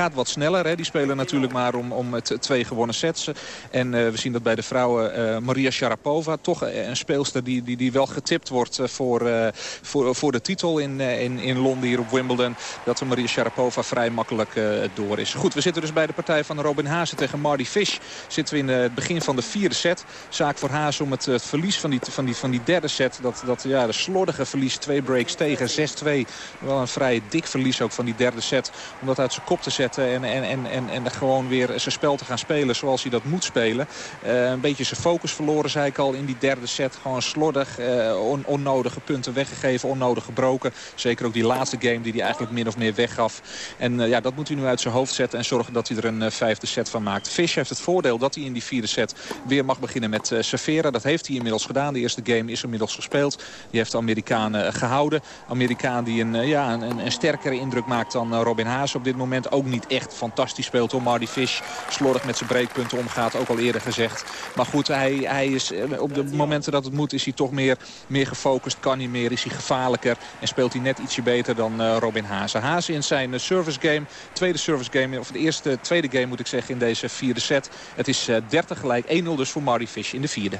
gaat wat sneller. Hè. Die spelen natuurlijk maar om, om het twee gewonnen sets. En uh, we zien dat bij de vrouwen uh, Maria Sharapova. Toch een speelster die, die, die wel getipt wordt voor, voor, voor de titel in, in, in Londen hier op Wimbledon. Dat Maria Sharapova vrij makkelijk door is. Goed, we zitten dus bij de partij van Robin Haase tegen Marty Fish. Zitten we in het begin van de vierde set. Zaak voor Haase om het, het verlies van die, van, die, van die derde set. Dat, dat ja, de slordige verlies, twee breaks tegen 6-2. Wel een vrij dik verlies ook van die derde set. Om dat uit zijn kop te zetten en, en, en, en, en gewoon weer zijn spel te gaan spelen zoals hij dat moet spelen. Uh, een beetje zijn focus verloren, zei ik al, in die derde set. Gewoon slordig, uh, on, onnodige punten weggegeven, onnodig gebroken. Zeker ook die laatste game die hij eigenlijk min of meer weggaf. En uh, ja, dat moet hij nu uit zijn hoofd zetten en zorgen dat hij er een vijfde set van maakt. Fish heeft het voordeel dat hij in die vierde set weer mag beginnen met serveren. Dat heeft hij inmiddels gedaan. De eerste game is inmiddels gespeeld. Die heeft de Amerikanen gehouden. Amerikaan die een, ja, een, een sterkere indruk maakt dan Robin Haas op dit moment. Ook niet echt fantastisch speelt. Door Marty Fish slordig met zijn breekpunten omgaat. Ook al eerder gezegd. Maar goed, hij, hij is, eh, op de momenten dat het moet is hij toch meer, meer gefocust. Kan hij meer, is hij gevaarlijker. En speelt hij net ietsje beter dan uh, Robin Hazen. Hazen in zijn service game. Tweede service game, of de eerste tweede game moet ik zeggen in deze vierde set. Het is 30 gelijk. 1-0 dus voor Marty Fish in de vierde.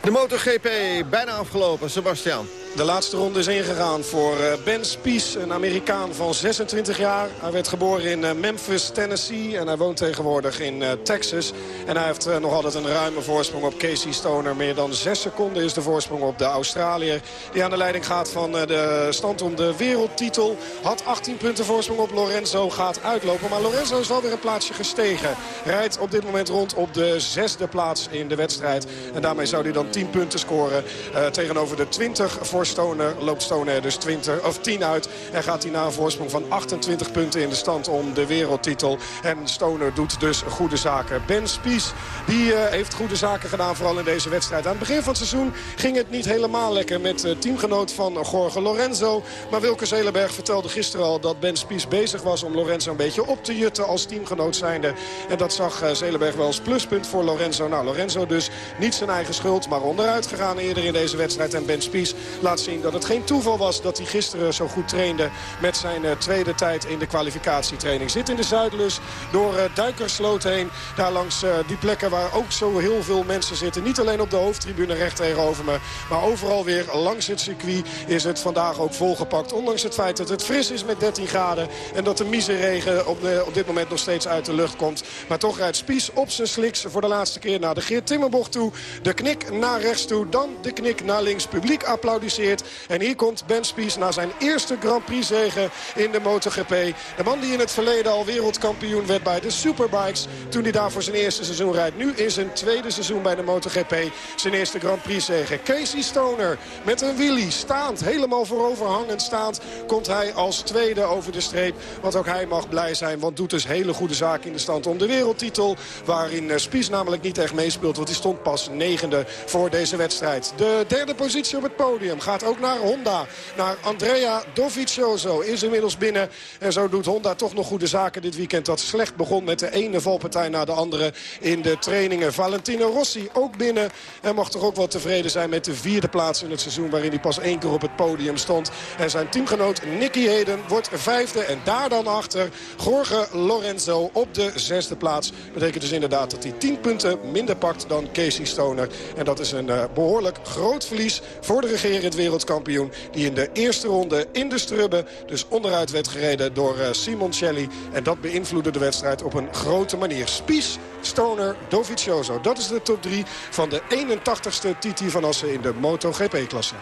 De MotoGP bijna afgelopen, Sebastian. De laatste ronde is ingegaan voor eh, Ben Spies, een Amerikaan van 26 jaar. Hij werd geboren in eh, Memphis, Tennessee en hij woont tegenwoordig in eh, Texas. En hij heeft nog altijd een ruime voorsprong op Casey Stoner. Meer dan 6 seconden is de voorsprong op de Australiër. Die aan de leiding gaat van de stand om de wereldtitel. Had 18 punten voorsprong op Lorenzo, gaat uitlopen. Maar Lorenzo is wel weer een plaatsje gestegen. Rijdt op dit moment rond op de zesde plaats in de wedstrijd. En daarmee zou hij dan 10 punten scoren. Tegenover de 20 voor Stoner loopt Stoner dus 20, of 10 uit. En gaat hij naar een voorsprong van 28 punten in de stand om de wereldtitel. En Stoner doet dus goede zaken. Ben Spies die, uh, heeft goede zaken gedaan, vooral in deze wedstrijd. Aan het begin van het seizoen ging het niet helemaal lekker met uh, teamgenoot van Jorge Lorenzo. Maar Wilke Zelenberg vertelde gisteren al dat Ben Spies bezig was om Lorenzo een beetje op te jutten als teamgenoot zijnde. En dat zag Zelenberg wel als pluspunt voor Lorenzo. Nou, Lorenzo dus niet zijn eigen schuld, maar onderuit gegaan eerder in deze wedstrijd. En Ben Spies laat zien dat het geen toeval was dat hij gisteren zo goed trainde met zijn uh, tweede tijd in de kwalificatietraining. Zit in de Zuidlus door uh, Duikersloot heen. Daar langs uh, die plekken waar ook zo heel veel mensen zitten. Niet alleen op de hoofdtribune recht tegenover me. Maar overal weer langs het circuit is het vandaag ook volgepakt. Ondanks het feit dat het fris is met 13 graden. En dat de miseregen op, op dit moment nog steeds uit de lucht komt. Maar toch rijdt Spies op zijn sliks voor de laatste keer naar de Geert Timmerbocht toe. De knik naar naar rechts toe. Dan de knik naar links. Publiek applaudisseert. En hier komt Ben Spies na zijn eerste Grand Prix zegen in de MotoGP. De man die in het verleden al wereldkampioen werd bij de Superbikes. Toen hij daar voor zijn eerste seizoen rijdt. Nu in zijn tweede seizoen bij de MotoGP. Zijn eerste Grand Prix zegen. Casey Stoner met een wheelie staand. Helemaal vooroverhangend staand. Komt hij als tweede over de streep. Want ook hij mag blij zijn. Want doet dus hele goede zaken in de stand om de wereldtitel. Waarin eh, Spies namelijk niet echt meespeelt. Want hij stond pas negende voor deze wedstrijd. De derde positie op het podium gaat ook naar Honda. Naar Andrea Dovizioso is inmiddels binnen. En zo doet Honda toch nog goede zaken dit weekend. Dat slecht begon met de ene valpartij na de andere in de trainingen. Valentino Rossi ook binnen. En mag toch ook wel tevreden zijn met de vierde plaats in het seizoen... waarin hij pas één keer op het podium stond. En zijn teamgenoot Nicky Heden wordt vijfde. En daar dan achter Jorge Lorenzo op de zesde plaats. Betekent dus inderdaad dat hij tien punten minder pakt dan Casey Stoner. En dat is een uh, behoorlijk groot verlies voor de regerend wereldkampioen. Die in de eerste ronde in de strubbe dus onderuit werd gereden door uh, Simon Celli. En dat beïnvloedde de wedstrijd op een grote manier. Spies, Stoner, Dovizioso. Dat is de top 3 van de 81ste Titi van Assen in de MotoGP-klasse.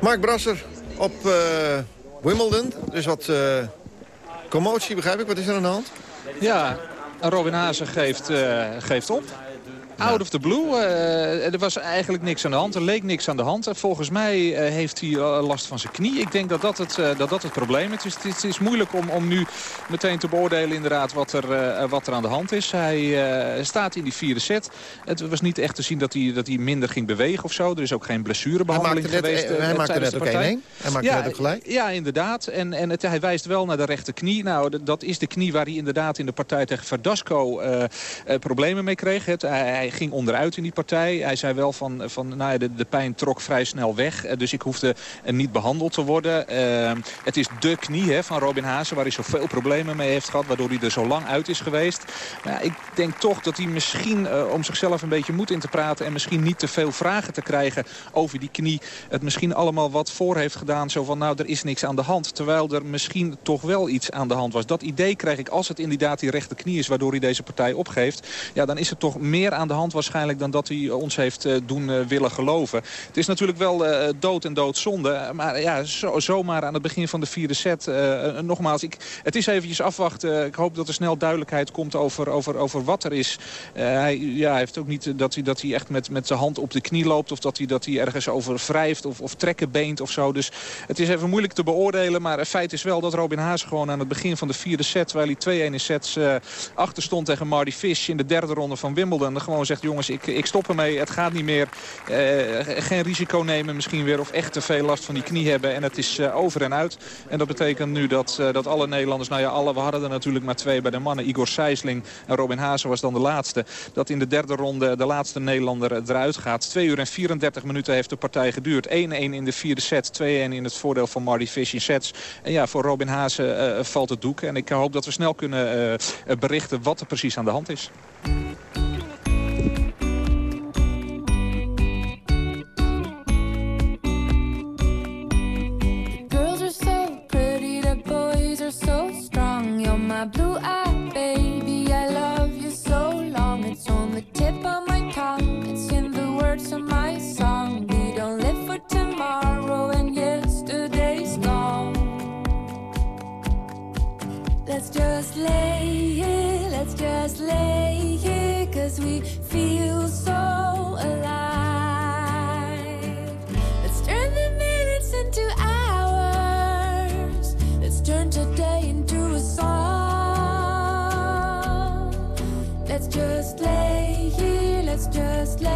Mark Brasser op uh, Wimbledon. Dus wat commotie, begrijp ik. Wat is er aan de hand? Ja, Robin Hazen geeft, uh, geeft op. Out of the blue. Uh, er was eigenlijk niks aan de hand. Er leek niks aan de hand. Volgens mij uh, heeft hij last van zijn knie. Ik denk dat dat het, uh, dat dat het probleem is. Het, is. het is moeilijk om, om nu meteen te beoordelen inderdaad wat er, wat er aan de hand is. Hij staat in die vierde set. Het was niet echt te zien dat hij, dat hij minder ging bewegen of zo. Er is ook geen blessurebehandeling hij geweest. Net, hij maakte net ook 1-1. Hij maakte ja, net ook gelijk. Ja, inderdaad. En, en het, hij wijst wel naar de rechterknie. Nou, dat is de knie waar hij inderdaad in de partij tegen Verdasco problemen mee kreeg. Het, hij, ging onderuit in die partij. Hij zei wel van, van nou ja, de, de pijn trok vrij snel weg. Eh, dus ik hoefde niet behandeld te worden. Uh, het is de knie hè, van Robin Haase waar hij zoveel problemen mee heeft gehad. Waardoor hij er zo lang uit is geweest. Maar ja, ik denk toch dat hij misschien om zichzelf een beetje moed in te praten. En misschien niet te veel vragen te krijgen over die knie. Het misschien allemaal wat voor heeft gedaan. Zo van nou er is niks aan de hand. Terwijl er misschien toch wel iets aan de hand was. Dat idee krijg ik als het inderdaad die rechterknie is. Waardoor hij deze partij opgeeft. Ja dan is er toch meer aan de hand waarschijnlijk waarschijnlijk dan dat hij ons heeft eh, doen eh, willen geloven. Het is natuurlijk wel eh, dood en doodzonde. Maar ja, zo, zomaar aan het begin van de vierde set. nogmaals, ik, het is eventjes afwachten. Ik hoop dat er snel duidelijkheid komt over, over, over wat er is. hij ja, heeft ook niet dat hij, dat hij echt met, met zijn hand op de knie loopt. Of dat hij, dat hij ergens over wrijft of, of trekken beent of zo. Dus het is even moeilijk te beoordelen. Maar het feit is wel dat Robin Haas gewoon aan het begin van de vierde set... terwijl hij 2-1 in sets achter stond tegen Marty Fish in de derde ronde van Wimbledon... gewoon zegt, jongens, ik, ik stop ermee. Het gaat niet meer. geen risico nemen misschien weer. Of echt te veel last van die knie hebben. En het is over en uit. En dat betekent nu dat, dat alle Nederlanders... Nou ja, alle, we hadden er natuurlijk maar twee bij de mannen. Igor Sijsling en Robin Hazen was dan de laatste. Dat in de derde ronde de laatste Nederlander eruit gaat. 2 uur en 34 minuten heeft de partij geduurd. 1-1 in de vierde set. 2-1 in het voordeel van Marty Fish in sets. En ja, voor Robin Hazen valt het doek. En ik hoop dat we snel kunnen berichten wat er precies aan de hand is. My blue eye, baby. I love you so long. It's on the tip of my tongue. It's in the words of my song. We don't live for tomorrow, and yesterday's gone. Let's just lay here, let's just lay Let's just lay here, let's just lay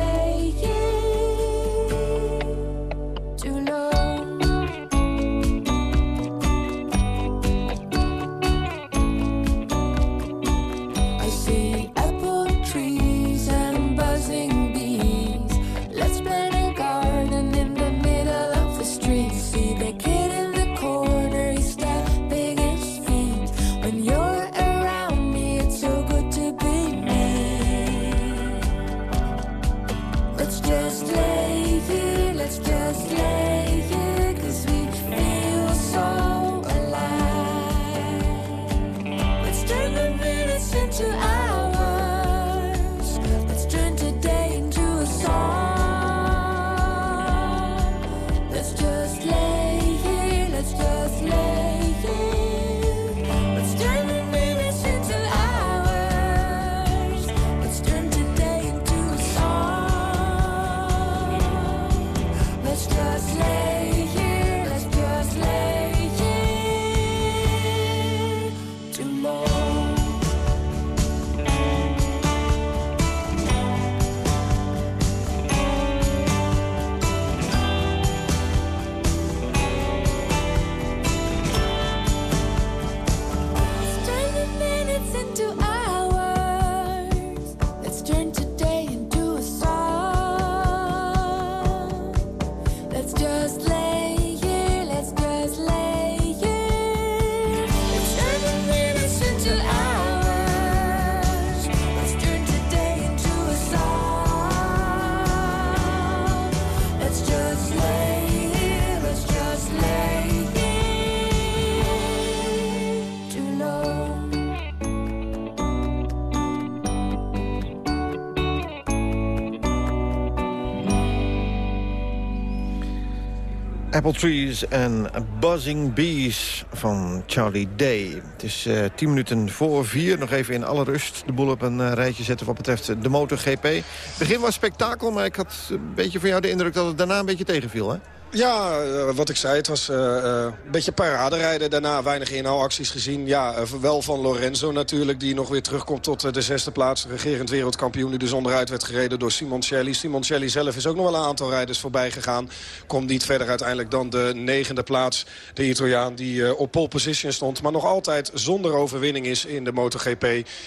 Apple Trees en Buzzing Bees van Charlie Day. Het is eh, tien minuten voor vier. Nog even in alle rust de boel op een eh, rijtje zetten wat betreft de MotoGP. Het begin was spektakel, maar ik had een beetje van jou de indruk dat het daarna een beetje tegenviel, hè? Ja, eh, wat ik zei, het was eh, eh, een beetje paraderijden. Daarna weinig inhaalacties gezien. Ja, wel van Lorenzo natuurlijk, die nog weer terugkomt tot de zesde plaats. Regerend wereldkampioen die dus onderuit werd gereden door Simoncelli. Simoncelli zelf is ook nog wel een aantal rijders voorbij gegaan. Komt niet verder uiteindelijk dan de negende plaats. De Italiaan die op pole position stond. Maar nog altijd zonder overwinning is in de MotoGP.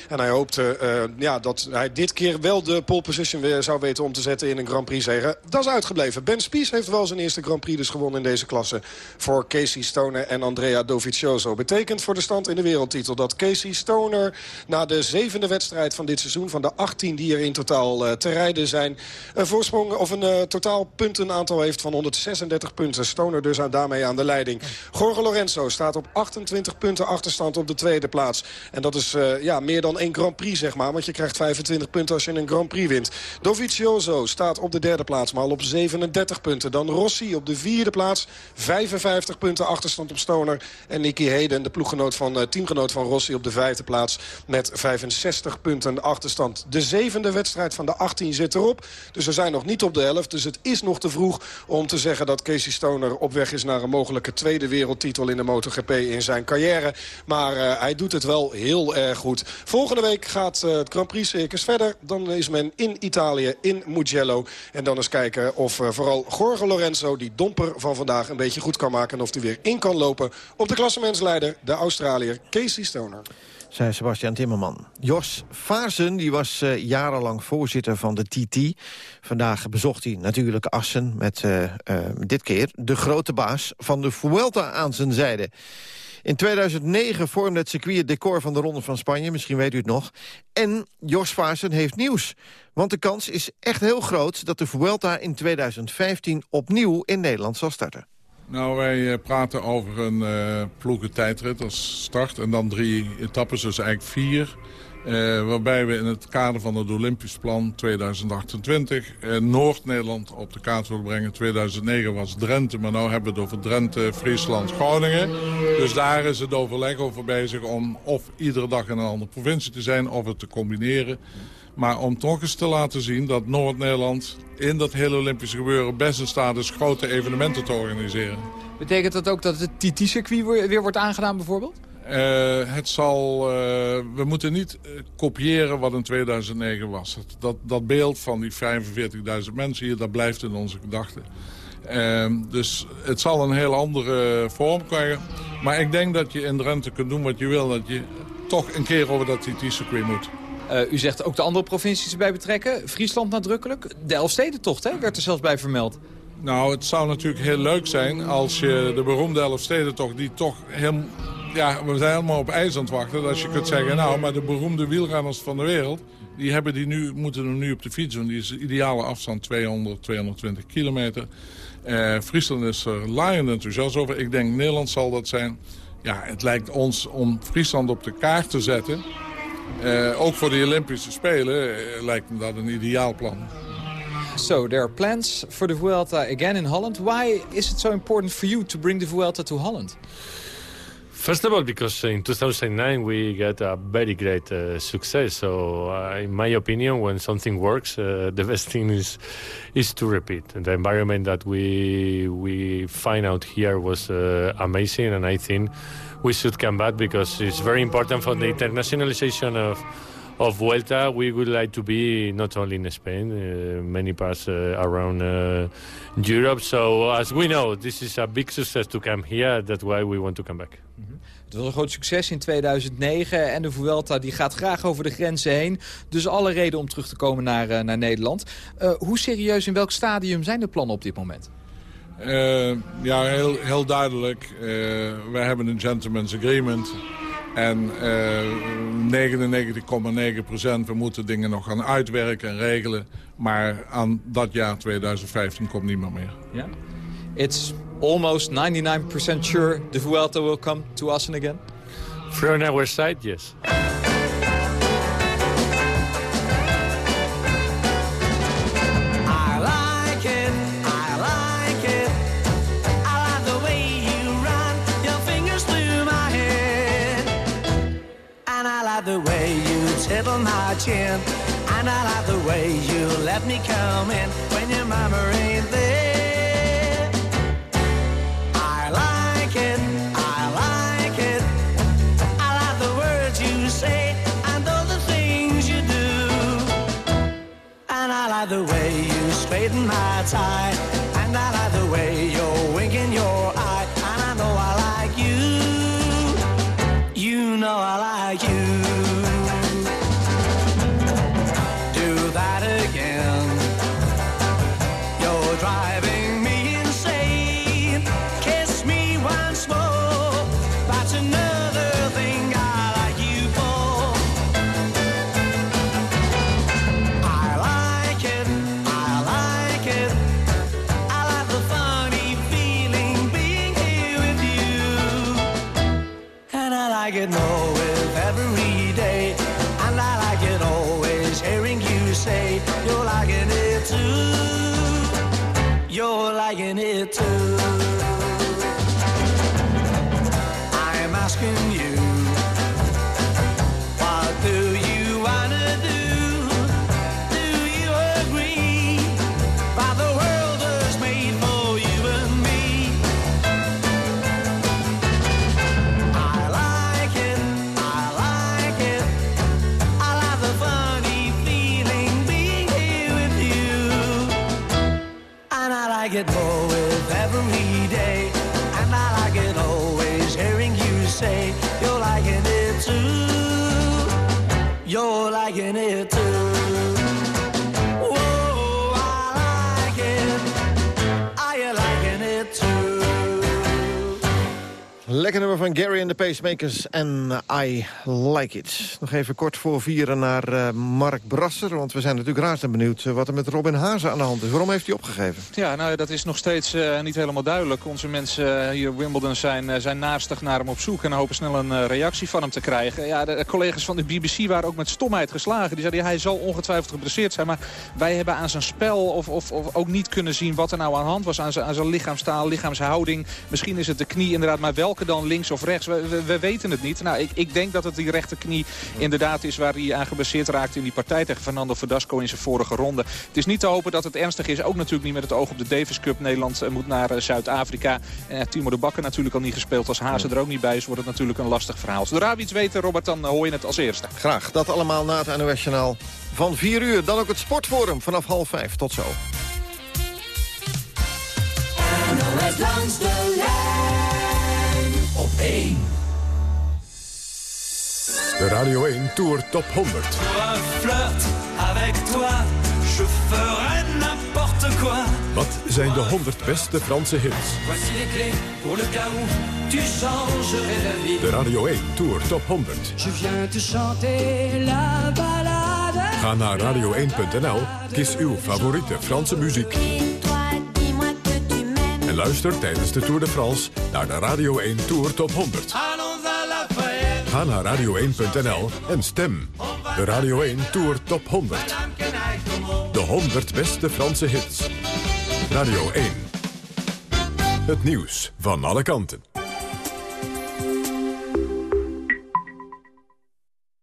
En hij hoopte ja, dat hij dit keer wel de pole position weer zou weten om te zetten in een Grand Prix zegen. Dat is uitgebleven. Ben Spies heeft wel zijn eerste Grand Prix dus gewonnen in deze klasse. Voor Casey Stoner en Andrea Dovizioso. Betekent voor de stand in de wereldtitel dat Casey Stoner... na de zevende wedstrijd van dit seizoen, van de 18 die er in totaal eh, te rijden zijn... een voorsprong of een uh, totaal puntenaantal heeft van 136 punten. Stoner dus aan, daarmee aan de leiding. Jorge Lorenzo staat op 28 punten achterstand op de tweede plaats. En dat is uh, ja, meer dan één Grand Prix, zeg maar. Want je krijgt 25 punten als je een Grand Prix wint. Dovizioso staat op de derde plaats, maar al op 37 punten. Dan Rossi op op de vierde plaats. 55 punten achterstand op Stoner. En Nicky Heden, de ploeggenoot van, uh, teamgenoot van Rossi op de vijfde plaats. Met 65 punten achterstand. De zevende wedstrijd van de 18 zit erop. Dus we zijn nog niet op de helft. Dus het is nog te vroeg om te zeggen dat Casey Stoner op weg is naar een mogelijke tweede wereldtitel in de MotoGP in zijn carrière. Maar uh, hij doet het wel heel erg goed. Volgende week gaat uh, het Grand Prix circus verder. Dan is men in Italië, in Mugello. En dan eens kijken of vooral Jorge Lorenzo, die domper van vandaag, een beetje goed kan maken. En of hij weer in kan lopen op de klassementsleider, de Australiër Casey Stoner zei Sebastian Timmerman. Jos Vaarsen die was uh, jarenlang voorzitter van de TT. Vandaag bezocht hij natuurlijk Assen met uh, uh, dit keer de grote baas van de Vuelta aan zijn zijde. In 2009 vormde het circuit het decor van de Ronde van Spanje, misschien weet u het nog. En Jos Vaarsen heeft nieuws. Want de kans is echt heel groot dat de Vuelta in 2015 opnieuw in Nederland zal starten. Nou, wij praten over een uh, ploegentijdrit als start. En dan drie etappes, dus eigenlijk vier. Uh, waarbij we in het kader van het Olympisch Plan 2028... Uh, Noord-Nederland op de kaart willen brengen. 2009 was Drenthe, maar nu hebben we het over Drenthe, Friesland, Groningen. Dus daar is het overleg over bezig om of iedere dag in een andere provincie te zijn... of het te combineren. Maar om toch eens te laten zien dat Noord-Nederland in dat hele Olympische gebeuren best in staat is grote evenementen te organiseren. Betekent dat ook dat het TT-circuit weer wordt aangedaan bijvoorbeeld? Uh, het zal, uh, we moeten niet uh, kopiëren wat in 2009 was. Dat, dat beeld van die 45.000 mensen hier, dat blijft in onze gedachten. dus het zal een heel andere vorm krijgen. Maar ik denk dat je in Drenthe kunt doen wat je wil. Dat je toch een keer over dat TT-circuit moet. Uh, u zegt ook de andere provincies erbij betrekken. Friesland nadrukkelijk. De Elfstedentocht hè, werd er zelfs bij vermeld. Nou, het zou natuurlijk heel leuk zijn als je de beroemde Elfstedentocht... die toch heel... Ja, we zijn helemaal op ijs aan het wachten. Dat je kunt zeggen, nou, maar de beroemde wielrenners van de wereld... die hebben die nu, moeten er nu op de fiets doen. Die is de ideale afstand 200, 220 kilometer. Uh, Friesland is er laaiend enthousiast over. Ik denk Nederland zal dat zijn. Ja, het lijkt ons om Friesland op de kaart te zetten... Uh, ook voor de Olympische Spelen uh, lijkt me dat een ideaal plan. So there are plans for the Vuelta again in Holland. Why is it so important for you to bring the Vuelta to Holland? First of all, because in 2009 we got a very great uh, success. So, uh, in my opinion, when something works, uh, the best thing is is to repeat. And the environment that we we find out here was amazing, and I think we should come back because it's very important for the internationalization of of Vuelta. We would like to be not only in Spain, uh, many parts uh, around uh, Europe. So as we know, this is a big success to come here. That's why we want to come back. Mm -hmm. Het was een groot succes in 2009 en de Vuelta die gaat graag over de grenzen heen. Dus alle reden om terug te komen naar, naar Nederland. hoe serieus in welk stadium zijn de plannen op dit moment? Uh, ja, heel, heel duidelijk. Uh, wij hebben een gentleman's agreement. En uh, 99,9 procent, we moeten dingen nog gaan uitwerken en regelen. Maar aan dat jaar 2015 komt niemand meer. Ja? It's almost 99% sure the Vuelta will come to Assen again? From our side, yes. The way you tittle my chin. And I like the way you let me come in when your mama ain't there. I like it, I like it. I like the words you say and all the things you do. And I like the way you straighten my tie. And I like the way you're Lekker nummer van Gary en de Pacemakers en I Like It. Nog even kort voor vieren naar eh, Mark Brasser. Want we zijn natuurlijk razend benieuwd eh, wat er met Robin Hazen aan de hand is. Waarom heeft hij opgegeven? Ja, nou, dat is nog steeds eh, niet helemaal duidelijk. Onze mensen hier in Wimbledon zijn, eh, zijn naastig naar hem op zoek... en hopen snel een eh, reactie van hem te krijgen. Ja, de, collega's van de BBC waren ook met stomheid geslagen. Die zeiden, hij zal ongetwijfeld geblesseerd zijn... maar wij hebben aan zijn spel of, of, of ook niet kunnen zien wat er nou aan de hand was... aan zijn, aan zijn lichaamstaal, lichaamshouding. Misschien is het de knie inderdaad, maar welke links of rechts? We, we, we weten het niet. Nou, ik, ik denk dat het die rechterknie inderdaad is... waar hij aan geblesseerd raakte in die partij tegen Fernando Verdasco in zijn vorige ronde. Het is niet te hopen dat het ernstig is. Ook natuurlijk niet met het oog op de Davis Cup. Nederland eh, moet naar eh, Zuid-Afrika. En uh, Timo de Bakker natuurlijk al niet gespeeld. Als Hazen er ook niet bij is, wordt het natuurlijk een lastig verhaal. Zodra we iets weten, Robert, dan hoor je het als eerste. Graag. Dat allemaal na het NOS-journaal van 4 uur. Dan ook het Sportforum vanaf half 5. Tot zo. NOS langs de lijn op 1. De Radio 1 Tour Top 100. Pour un flirt avec toi, je ferai n'importe quoi. Wat zijn de 100 beste Franse hits? Voici les clés pour le cas où tu changerais d'avis. De Radio 1 Tour Top 100. Je viens te chanter la balade. Ga naar radio1.nl, kies uw favoriete Franse muziek. Luister tijdens de Tour de France naar de Radio 1 Tour Top 100. Allons à la fête. Ga naar radio1.nl en stem. De Radio 1 Tour Top 100. De 100 beste Franse hits. Radio 1. Het nieuws van alle kanten.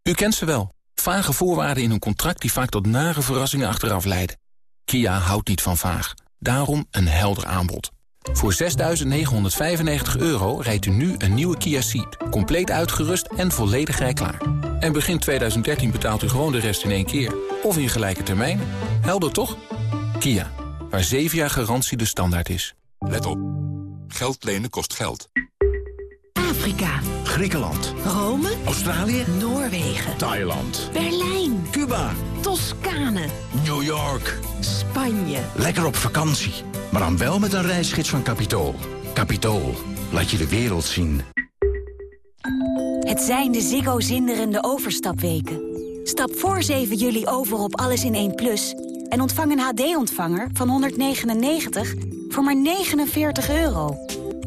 U kent ze wel. Vage voorwaarden in een contract die vaak tot nare verrassingen achteraf leiden. Kia houdt niet van vaag. Daarom een helder aanbod. Voor 6.995 euro rijdt u nu een nieuwe Kia Ceed. Compleet uitgerust en volledig rijklaar. En begin 2013 betaalt u gewoon de rest in één keer. Of in gelijke termijnen. Helder toch? Kia, waar 7 jaar garantie de standaard is. Let op. Geld lenen kost geld. Afrika. Griekenland. Rome. Australië. Noorwegen. Thailand. Berlijn. Cuba. Toscane. New York. Spanje. Lekker op vakantie. Maar dan wel met een reisgids van Capitool. Capitool. Laat je de wereld zien. Het zijn de Ziggo zinderende overstapweken. Stap voor 7 juli over op Alles in 1 Plus... en ontvang een HD-ontvanger van 199 voor maar 49 euro.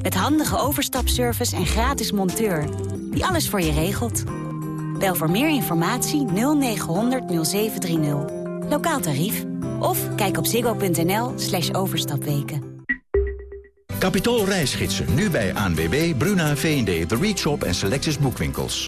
Met handige overstapservice en gratis monteur... die alles voor je regelt. Bel voor meer informatie 0900 0730. Lokaal tarief. Of kijk op ziggo.nl slash overstapweken. Capitool reisgidsen. Nu bij ANWB, Bruna, V&D, The Reach Shop en Selectus Boekwinkels.